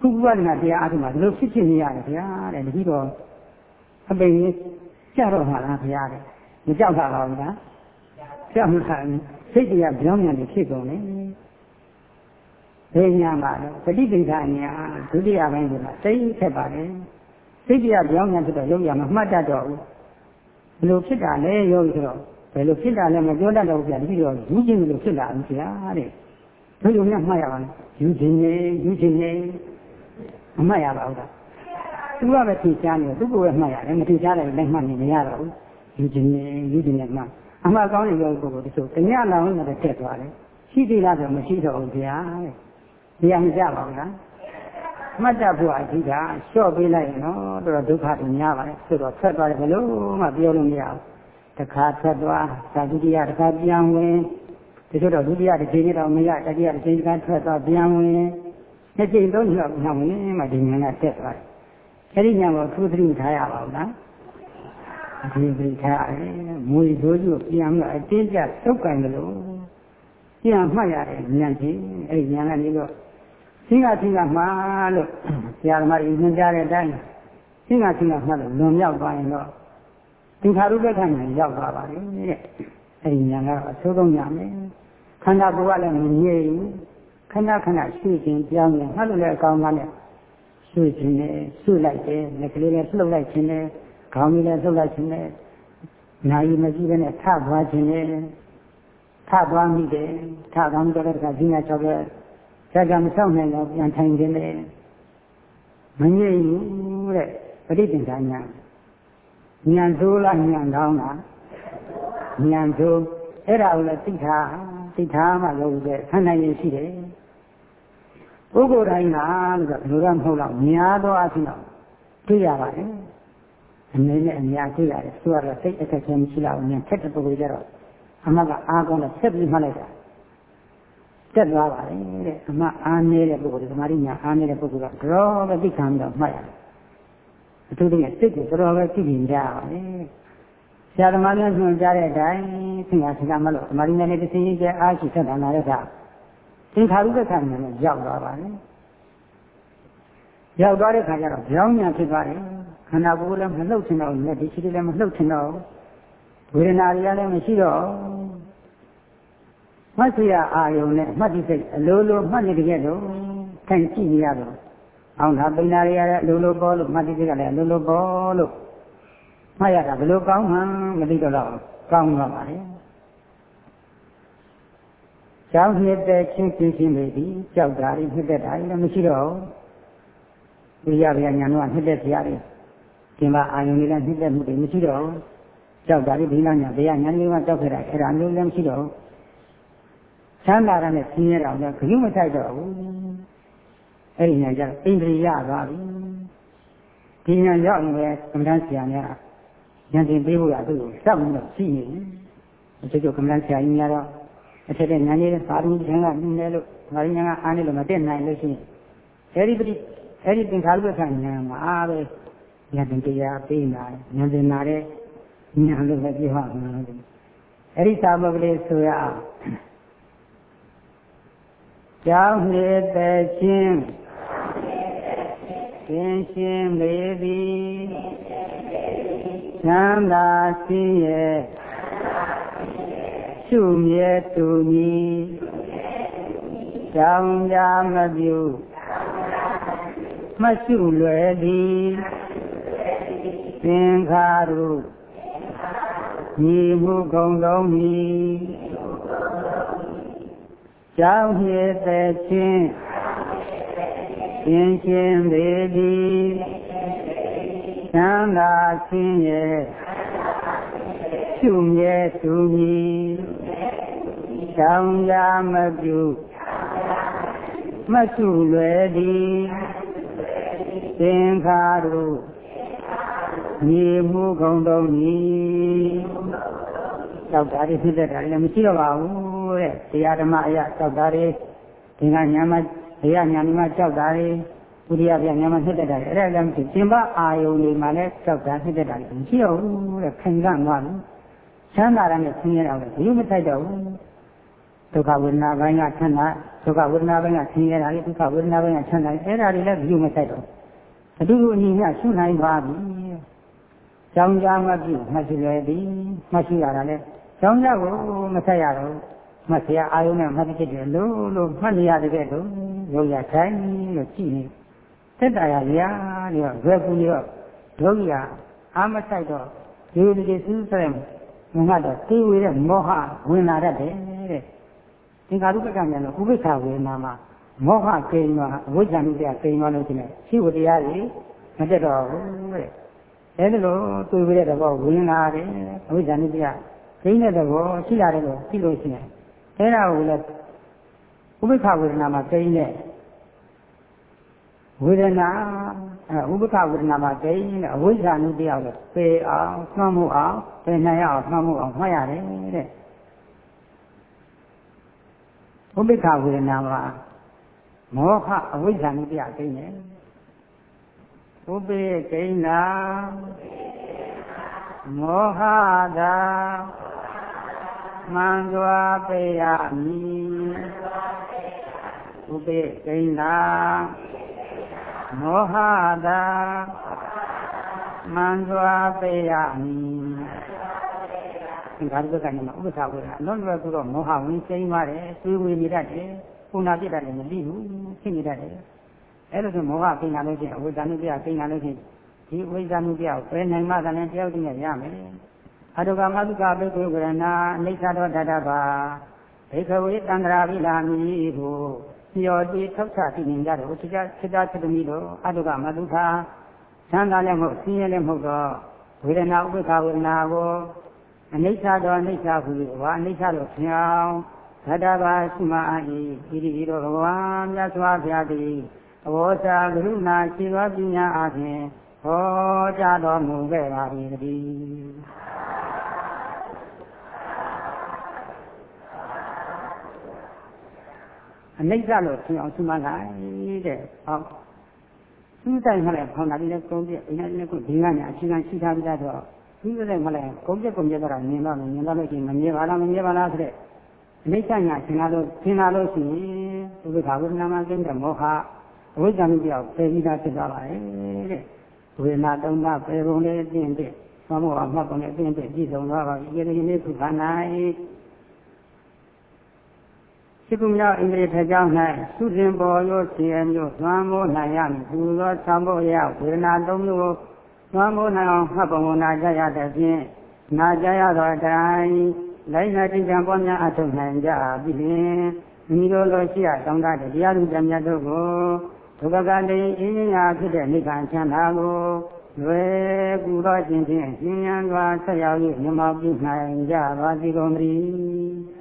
ခုဘဝနာတရားအားထုတ်မှဒီလိုဖြစ်ဖြစ်နေရတယ်ခင်ဗျာတဲ့ဒီတော့အပိန်ကြီးကြတော့မှာလားခင်ဗျာတဲ့မကြောက်တာပါဘူးလားကြောက်မှာစိတ်တရားပြောင်းပြန်နေဖြစ်ကုန်တယ် ဘယ်ညာမှာလဲပဋိပက္ခညာဒုတိယပိုင်းကစိတ်ဆက်ပါတယ်စိတ်တရားပြောင်းပြန်ဖြစ်တော့ရုပ်ရမှာမှတ်တတ်တော့ဘူးဘယ်လိုဖြစ်တာလဲယောဂီဆိုတော့ဘယ်လိုဖြစ်တာလဲမပြောတတ်တော့ဘူးဗျာဒီလိုယူခြင်းလို့ဖြစ်လာဘူးဗျာတဲ့ဘယ်လိုများမှတ်ရပါလဲယူခြင်းနဲ့ယူခြင်းနဲ့မမှတ်ရပါဘူးလားသူကပဲထင်ရှားနေတယ်သူကပဲမှတ်ရတယ်မထင်ရှားတယ်လည်းမှတ်နေမရတော့ဘူးယူခြင်းနဲ့ယူခြင်းနဲ့မှတ်အမှားကောင်းတဲ့ယောဂီပုဂ္ဂိုလ်တချို့တညလောင်နဲ့တက်သွားတယ်ရှိသေးလားဆိုမရှိတော့ဘူးဗျာတဲ့ တရားမကြပါဘူးလားမှတ်တတ်ဖို့အဓိကလျှော့ပေးလိုက်ရင်တော့တော်တော်ဒုက္ခတွေများပါတယ်ဆိုတော့ဆက်သွားတယ်ဘယ်လို့မှပြောလို့မရဘူးတခါဆက်သွားသာဒုတိယတခါပြန်ဝင်ဒီလိုတော့ဒုတိယတစ်ချိန်နဲ့တော့မရတတိယတစ်ချိန်ကထွက်သွားပြန်ဝင်နှစ်ချိန်သုံးချိန်တော့ပြန်ဝင်မှဒီဉာဏ်ကတက်သွားတယ်အဲဒီဉာဏ်ကိုသူသတိထားရပါဘူးလားဒီသတိထားရတယ်မွေဆိုးကျပြန်တော့အတင်းကျသုတ်ကံလို့ပြန်မှတ်ရတယ်ဉာဏ်ကြီးအဲဒီဉာဏ်ကနေတော့ သင်္ကသင်္ကမှားလို့ဆရာသမားကြီးညွှန်ကြားတဲ့အတိုင်းသင်္ကသင်္ကမှားလို့လွန်မြောက်သွားရင်တော့သင်္ခါရုပ္ပခဏ်ရောက်သွားပါလေတဲ့အဲဒီညာကတော့အဆိုးဆုံးညာမယ်ခန္ဓာကိုယ်ကလည်းမငြိမ်ဘူးခဏခဏရှုခြင်းကြောင်းနဲ့မှတ်လို့လည်းအကောင်းပါနဲ့ရှုခြင်းနဲ့ရှုလိုက်တယ်လက်ကလေးနဲ့လှုပ်လိုက်ခြင်းနဲ့ခေါင်းကြီးနဲ့လှုပ်လိုက်ခြင်းနဲ့နာယီမကြည့်ဘဲနဲ့ထသွားခြင်းနဲ့ထသွားမိတယ်ထသွားမိတော့တခါဈဉ္ညာ၆ရဲ့ ဆက်ကမဆောက်နိုင်တော့ပြန်ထိုင်ခြင်းနဲ့မငြိမ်ဘူးတဲ့ပဋိသင်္ခါညာဉာဏ်ဆိုးလားဉာဏ်ကောင်းလားဉာဏ်ဆိုးအဲ့ဒါကိုလည်းသိထားသိထားမှလို့တဲ့ဆန္ဒရည်ရှိတယ်ပုဂ္ဂိုလ်တိုင်းကလို့ဆိုဘယ်လိုမှမဟုတ်တော့များသောအဖြစ်တော့တွေ့ရပါတယ်အနေနဲ့အများတွေ့ရတယ်သူကတော့စိတ်အခက်ခဲမရှိတော့ဉာဏ်ထက်တဲ့ပုဂ္ဂိုလ်ကြတော့အမှကအားကောင်းတော့ဆက်ပြီးမှလိုက်တာ တက်သွားပါလေတဲ့အမှအားနေတဲ့ပုဂ္ဂိုလ်ဒီသမာဓိညာအားနေတဲ့ပုဂ္ဂိုလ်ကတော့ပဲသိခံပြီးတော့မှတ်ရတယ်အထူးသဖြင့်စိတ်ကိုတော်တော်ပဲသိမြင်ကြပါလေဆရာသမားများညွှန်ကြားတဲ့အတိုင်းသင်္ခါသင်္ခါမလို့သမာဓိနဲ့တစ်စိရင်ကျအားရှိသက်တာလာတဲ့အခါသင်္ခါရုပ္ပခဏ်နဲ့ရောက်သွားပါလေရောက်သွားတဲ့ခါကျတော့ကြောင်းညာဖြစ်သွားတယ်ခန္ဓာကိုယ်လည်းမလှုပ်ချင်တော့ဘူးလက်ဒီရှိလည်းမလှုပ်ချင်တော့ဝေဒနာတွေကလည်းမရှိတော့ မှတ်စရာအာယုံနဲ့မှတ်တိစိတ်အလိုလိုမှတ်နေတကယ်တော့ထိုင်ကြည့်နေရတော့အောင်သာပိဏာတွေကလည်းအလိုလိုပေါ်လို့မှတ်တိစိတ်ကလည်းအလိုလိုပေါ်လို့မှတ်ရတာဘယ်လိုကောင်းမှမသိတော့တော့ကောင်းသွားပါလေကြောင်းနှစ်သက်ချင်းချင်းချင်းတွေဒီကြောက်တာတွေနှစ်သက်တာတွေလည်းမရှိတော့ဘူးဝိရဗျာညာတော့နှစ်သက်စရာတွေဒီမှာအာယုန်တွေလည်းနှစ်သက်မှုတွေမရှိတော့ဘူးကြောက်တာတွေဒီလားညာဗျာညာလေးကကြောက်ခဲ့တာအဲ့ဒါမျိုးလည်းမရှိတော့ဘူး ချမ်းသာတာနဲ့ဆင်းရဲတာလည်းခရုမထိုက်တော့ဘူးအဲ့ဒီညာကျအိန္ဒြေရသွားပြီဒီညာရောက်ရင်ပဲကမ္ဘာဆရာများဉာဏ်တင်ပေးဖို့ရသူ့ကိုစောင့်နေတော့ရှိနေတယ်အချို့ကမ္ဘာဆရာကြီးများတော့အထက်တဲ့ဉာဏ်ကြီးပါရမီဉာဏ်ကနည်းနေလို့ပါရမီဉာဏ်ကအားနေလို့မတက်နိုင်လို့ရှိရင်အဲဒီပတိအဲဒီသင်္ခါရုပ္ပခဉာဏ်မှာအားပဲဉာဏ်တင်တရားပေးလာဉာဏ်တင်လာတဲ့ဉာဏ်လို့ပဲပြောရမှာအဲဒီသာမကလေးဆိုရအောင် ကြောင်းနေတဲ့ချင်းသင်ရှင်လေသည်ချမ်းသာစင်းရဲ့ရှုမြဲတူညီကြောင်းကြမပြုမရှုလွယ်သည်သင်္ခါရုညီမှုကုန်လုံးမီ ကြောင်းရတဲ့ချင်းသင်ရှင်ပေသည်ချမ်းသာခြင်းရဲ့ရှုမြဲသူမီကြောင်းရမပြုမရှုလွယ်သည်သင်္ခါရုမြေမှုကုန်တော်မီ တောက်တာတွေဖြစ်တဲ့တာလည်းမရှိတော့ပါဘူးတဲ့တရားဓမ္မအရာတောက်တာတွေဒီကညာမတရားညာမှာကြောက်တာတွေဘုရားဗျာညာမှာဖြစ်တဲ့တာတွေအဲ့ဒါလည်းမရှိရှင်ဘအာယုန်တွေမှာလည်းကြောက်တာဖြစ်တဲ့တာတွေမရှိတော့ဘူးတဲ့ခံကသွားပြီချမ်းသာတာနဲ့ဆင်းရဲတာလည်းဘယ်လိုမထိုက်တော့ဘူးဒုက္ခဝေဒနာပိုင်းကချမ်းသာဒုက္ခဝေဒနာပိုင်းကဆင်းရဲတာတွေဒုက္ခဝေဒနာပိုင်းကချမ်းသာအဲ့ဒါတွေလည်းဘယ်လိုမထိုက်တော့အတူတူအညီမျှရှုနိုင်ပါပြီကြောင်းကြမပြုမှရှိရသည်မှရှိရတာလည်း ကြောင်းကြကိုမဆက်ရတော့မှတ်စရာအာယုံနဲ့မှတ်ဖြစ်တယ်လို့လို့မှတ်နေရတဲ့ကဲလို့ရုပ်ရထိုင်လို့ကြည့်နေသက်တာရရာပြီးတော့ဇွဲကူပြီးတော့ဒုက္ခအာမဆိုင်တော့ဒီလိုဒီစူးစဲမငါတော့သိဝေတဲ့မောဟဝင်လာတတ်တယ်တဲ့သင်္ခါရုပ္ပကမြန်လို့ဥပိ္ပခဝေဒနာမှာမောဟကိန်းမှာအဝိဇ္ဇာနုတရားကိန်းမှာလို့ရှိနေရှိဝတရားတွေမတက်တော့ဘူးတဲ့အဲဒီလိုသိဝေတဲ့ဘောဝင်လာတယ်အဝိဇ္ဇာနုတရား ကိန်းတဲ့ဘောရှိလာတယ်လို့သိလို့ရှိနေအဲ့ဒါကိုလည်းဥပိ္ပခဝေဒနာမှာကိန်းတဲ့ဝေဒနာအဲဥပ္ပခဝေဒနာမှာတိတ်နဲ့အဝိဇ္ဇာနုတရားကိုပေအောင်မှတ်မှုအောင်ပင်နိုင်အောင်မှတ်မှုအောင်မှတ်ရတယ်တဲ့ဥပ္ပခဝေဒနာမှာမောဟအဝိဇ္ဇာနုတရားကိန်းတယ်ဥပ္ပေကိန်းနာမောဟတာ မှန်စွာပေရမည်ဥပ္ပေကိန်းနာမောဟတာမှန်စွာပေရမည်ဒါတို့ကနေမှာဥပ္ပခဝေဒနာအလုံးလွယ်ကူတော့မောဟဝင်စိမ့်ပါတယ်သွေးဝေနေတတ်တယ်ပုဏ္ဏပြစ်တတ်တယ်မသိဘူးဖြစ်နေတတ်တယ်အဲ့လိုဆိုမောဟကိန်းလာလို့ရှိရင်အဝိဇ္ဇာနုပြကိန်းလာလို့ရှိရင်ဒီအဝိဇ္ဇာနုပြကိုပယ်နိုင်မှသာလည်းတယောက်တည်းနဲ့ရမယ် အတုကမတုကဘိက္ခုကရဏအိဋ္ဌတော်တတ္တပါဘိက္ခဝေတန္တရာပိလာမိဟုမျောတိထောက်ချသိနေကြတယ်ဘုရားစိတ္တသတ္တမိတို့အတုကမတုခသံသာလည်းမဟုတ်ဆင်းရဲလည်းမဟုတ်တော့ဝေဒနာဥပ္ပခဝေဒနာကိုအနိစ္စတော်အနိစ္စဟုဘာအနိစ္စလို့ဆင်အောင်သတ္တပါရှိမအာဤဤဒီတော်ဘဂဝါမြတ်စွာဘုရားသည်အဘောစာကရုဏာရှိသောပညာအပြင် ဟောကြားတော်မူခဲ့ပါ၏တည်းအနိစ္စလို့ဆင်အောင်ရှိမလိုက်တဲ့ဟောသူ့တိုင်မှလည်းခေါင်းသားလေးနဲ့ကုန်းပြအိမ်နဲ့ကိုဒီကညာအချိန်ကန်ရှိထားပြီးတော့သူ့တဲ့မှလည်းကုန်းပြကုန်းပြတော့မြင်တော့မြင်တော့လို့ရှိရင်မမြင်ပါလားမမြင်ပါလားဆိုတဲ့အနိစ္စညာသင်လာလို့သင်လာလို့ရှိရင်သူကဝိညာဏမှာကျင်းတဲ့မောဟအဝိဇ္ဇာမျိုးပြောက်ပယ်ပြီးသားဖြစ်သွားပါတယ်တဲ့ ဝေဒနာတုံးတာပယ်ပုံလေးအင်းတဲ့သမောအမှတ်ပုံနဲ့အင်းတဲ့ပြည်ဆုံးသွားပါပြီဒီနေ့ခုခန္ဓာ၏ရှိကုမြောက်ဣန္ဒြေထကြောင်း၌သုတင်ပေါ်ရောဆင်းရဲမျိုးသွမ်းမိုးနိုင်ရမည်သူသောသံဖို့ရဝေဒနာသုံးမျိုးသွမ်းမိုးနိုင်အောင်မှတ်ပုံကိုနာကြရတဲ့ဖြင့်နာကြရသောအတိုင်းလိုက်နာတိကံပေါ်များအထုတ်နိုင်ကြပြီလင်မိတို့လိုရှိရတောင်းတတဲ့တရားသူတရားမြတ်တို့ကို ဒုက္ခကတိအင်းညာဖြစ်တဲ့နိဗ္ဗာန်ချမ်းသာကိုလွယ်ကူသောခြင်းဖြင့်ရှင်ရန်စွာဆက်ရောက်၍မြတ်မောပြုနိုင်ကြပါစေကုန်သတည်း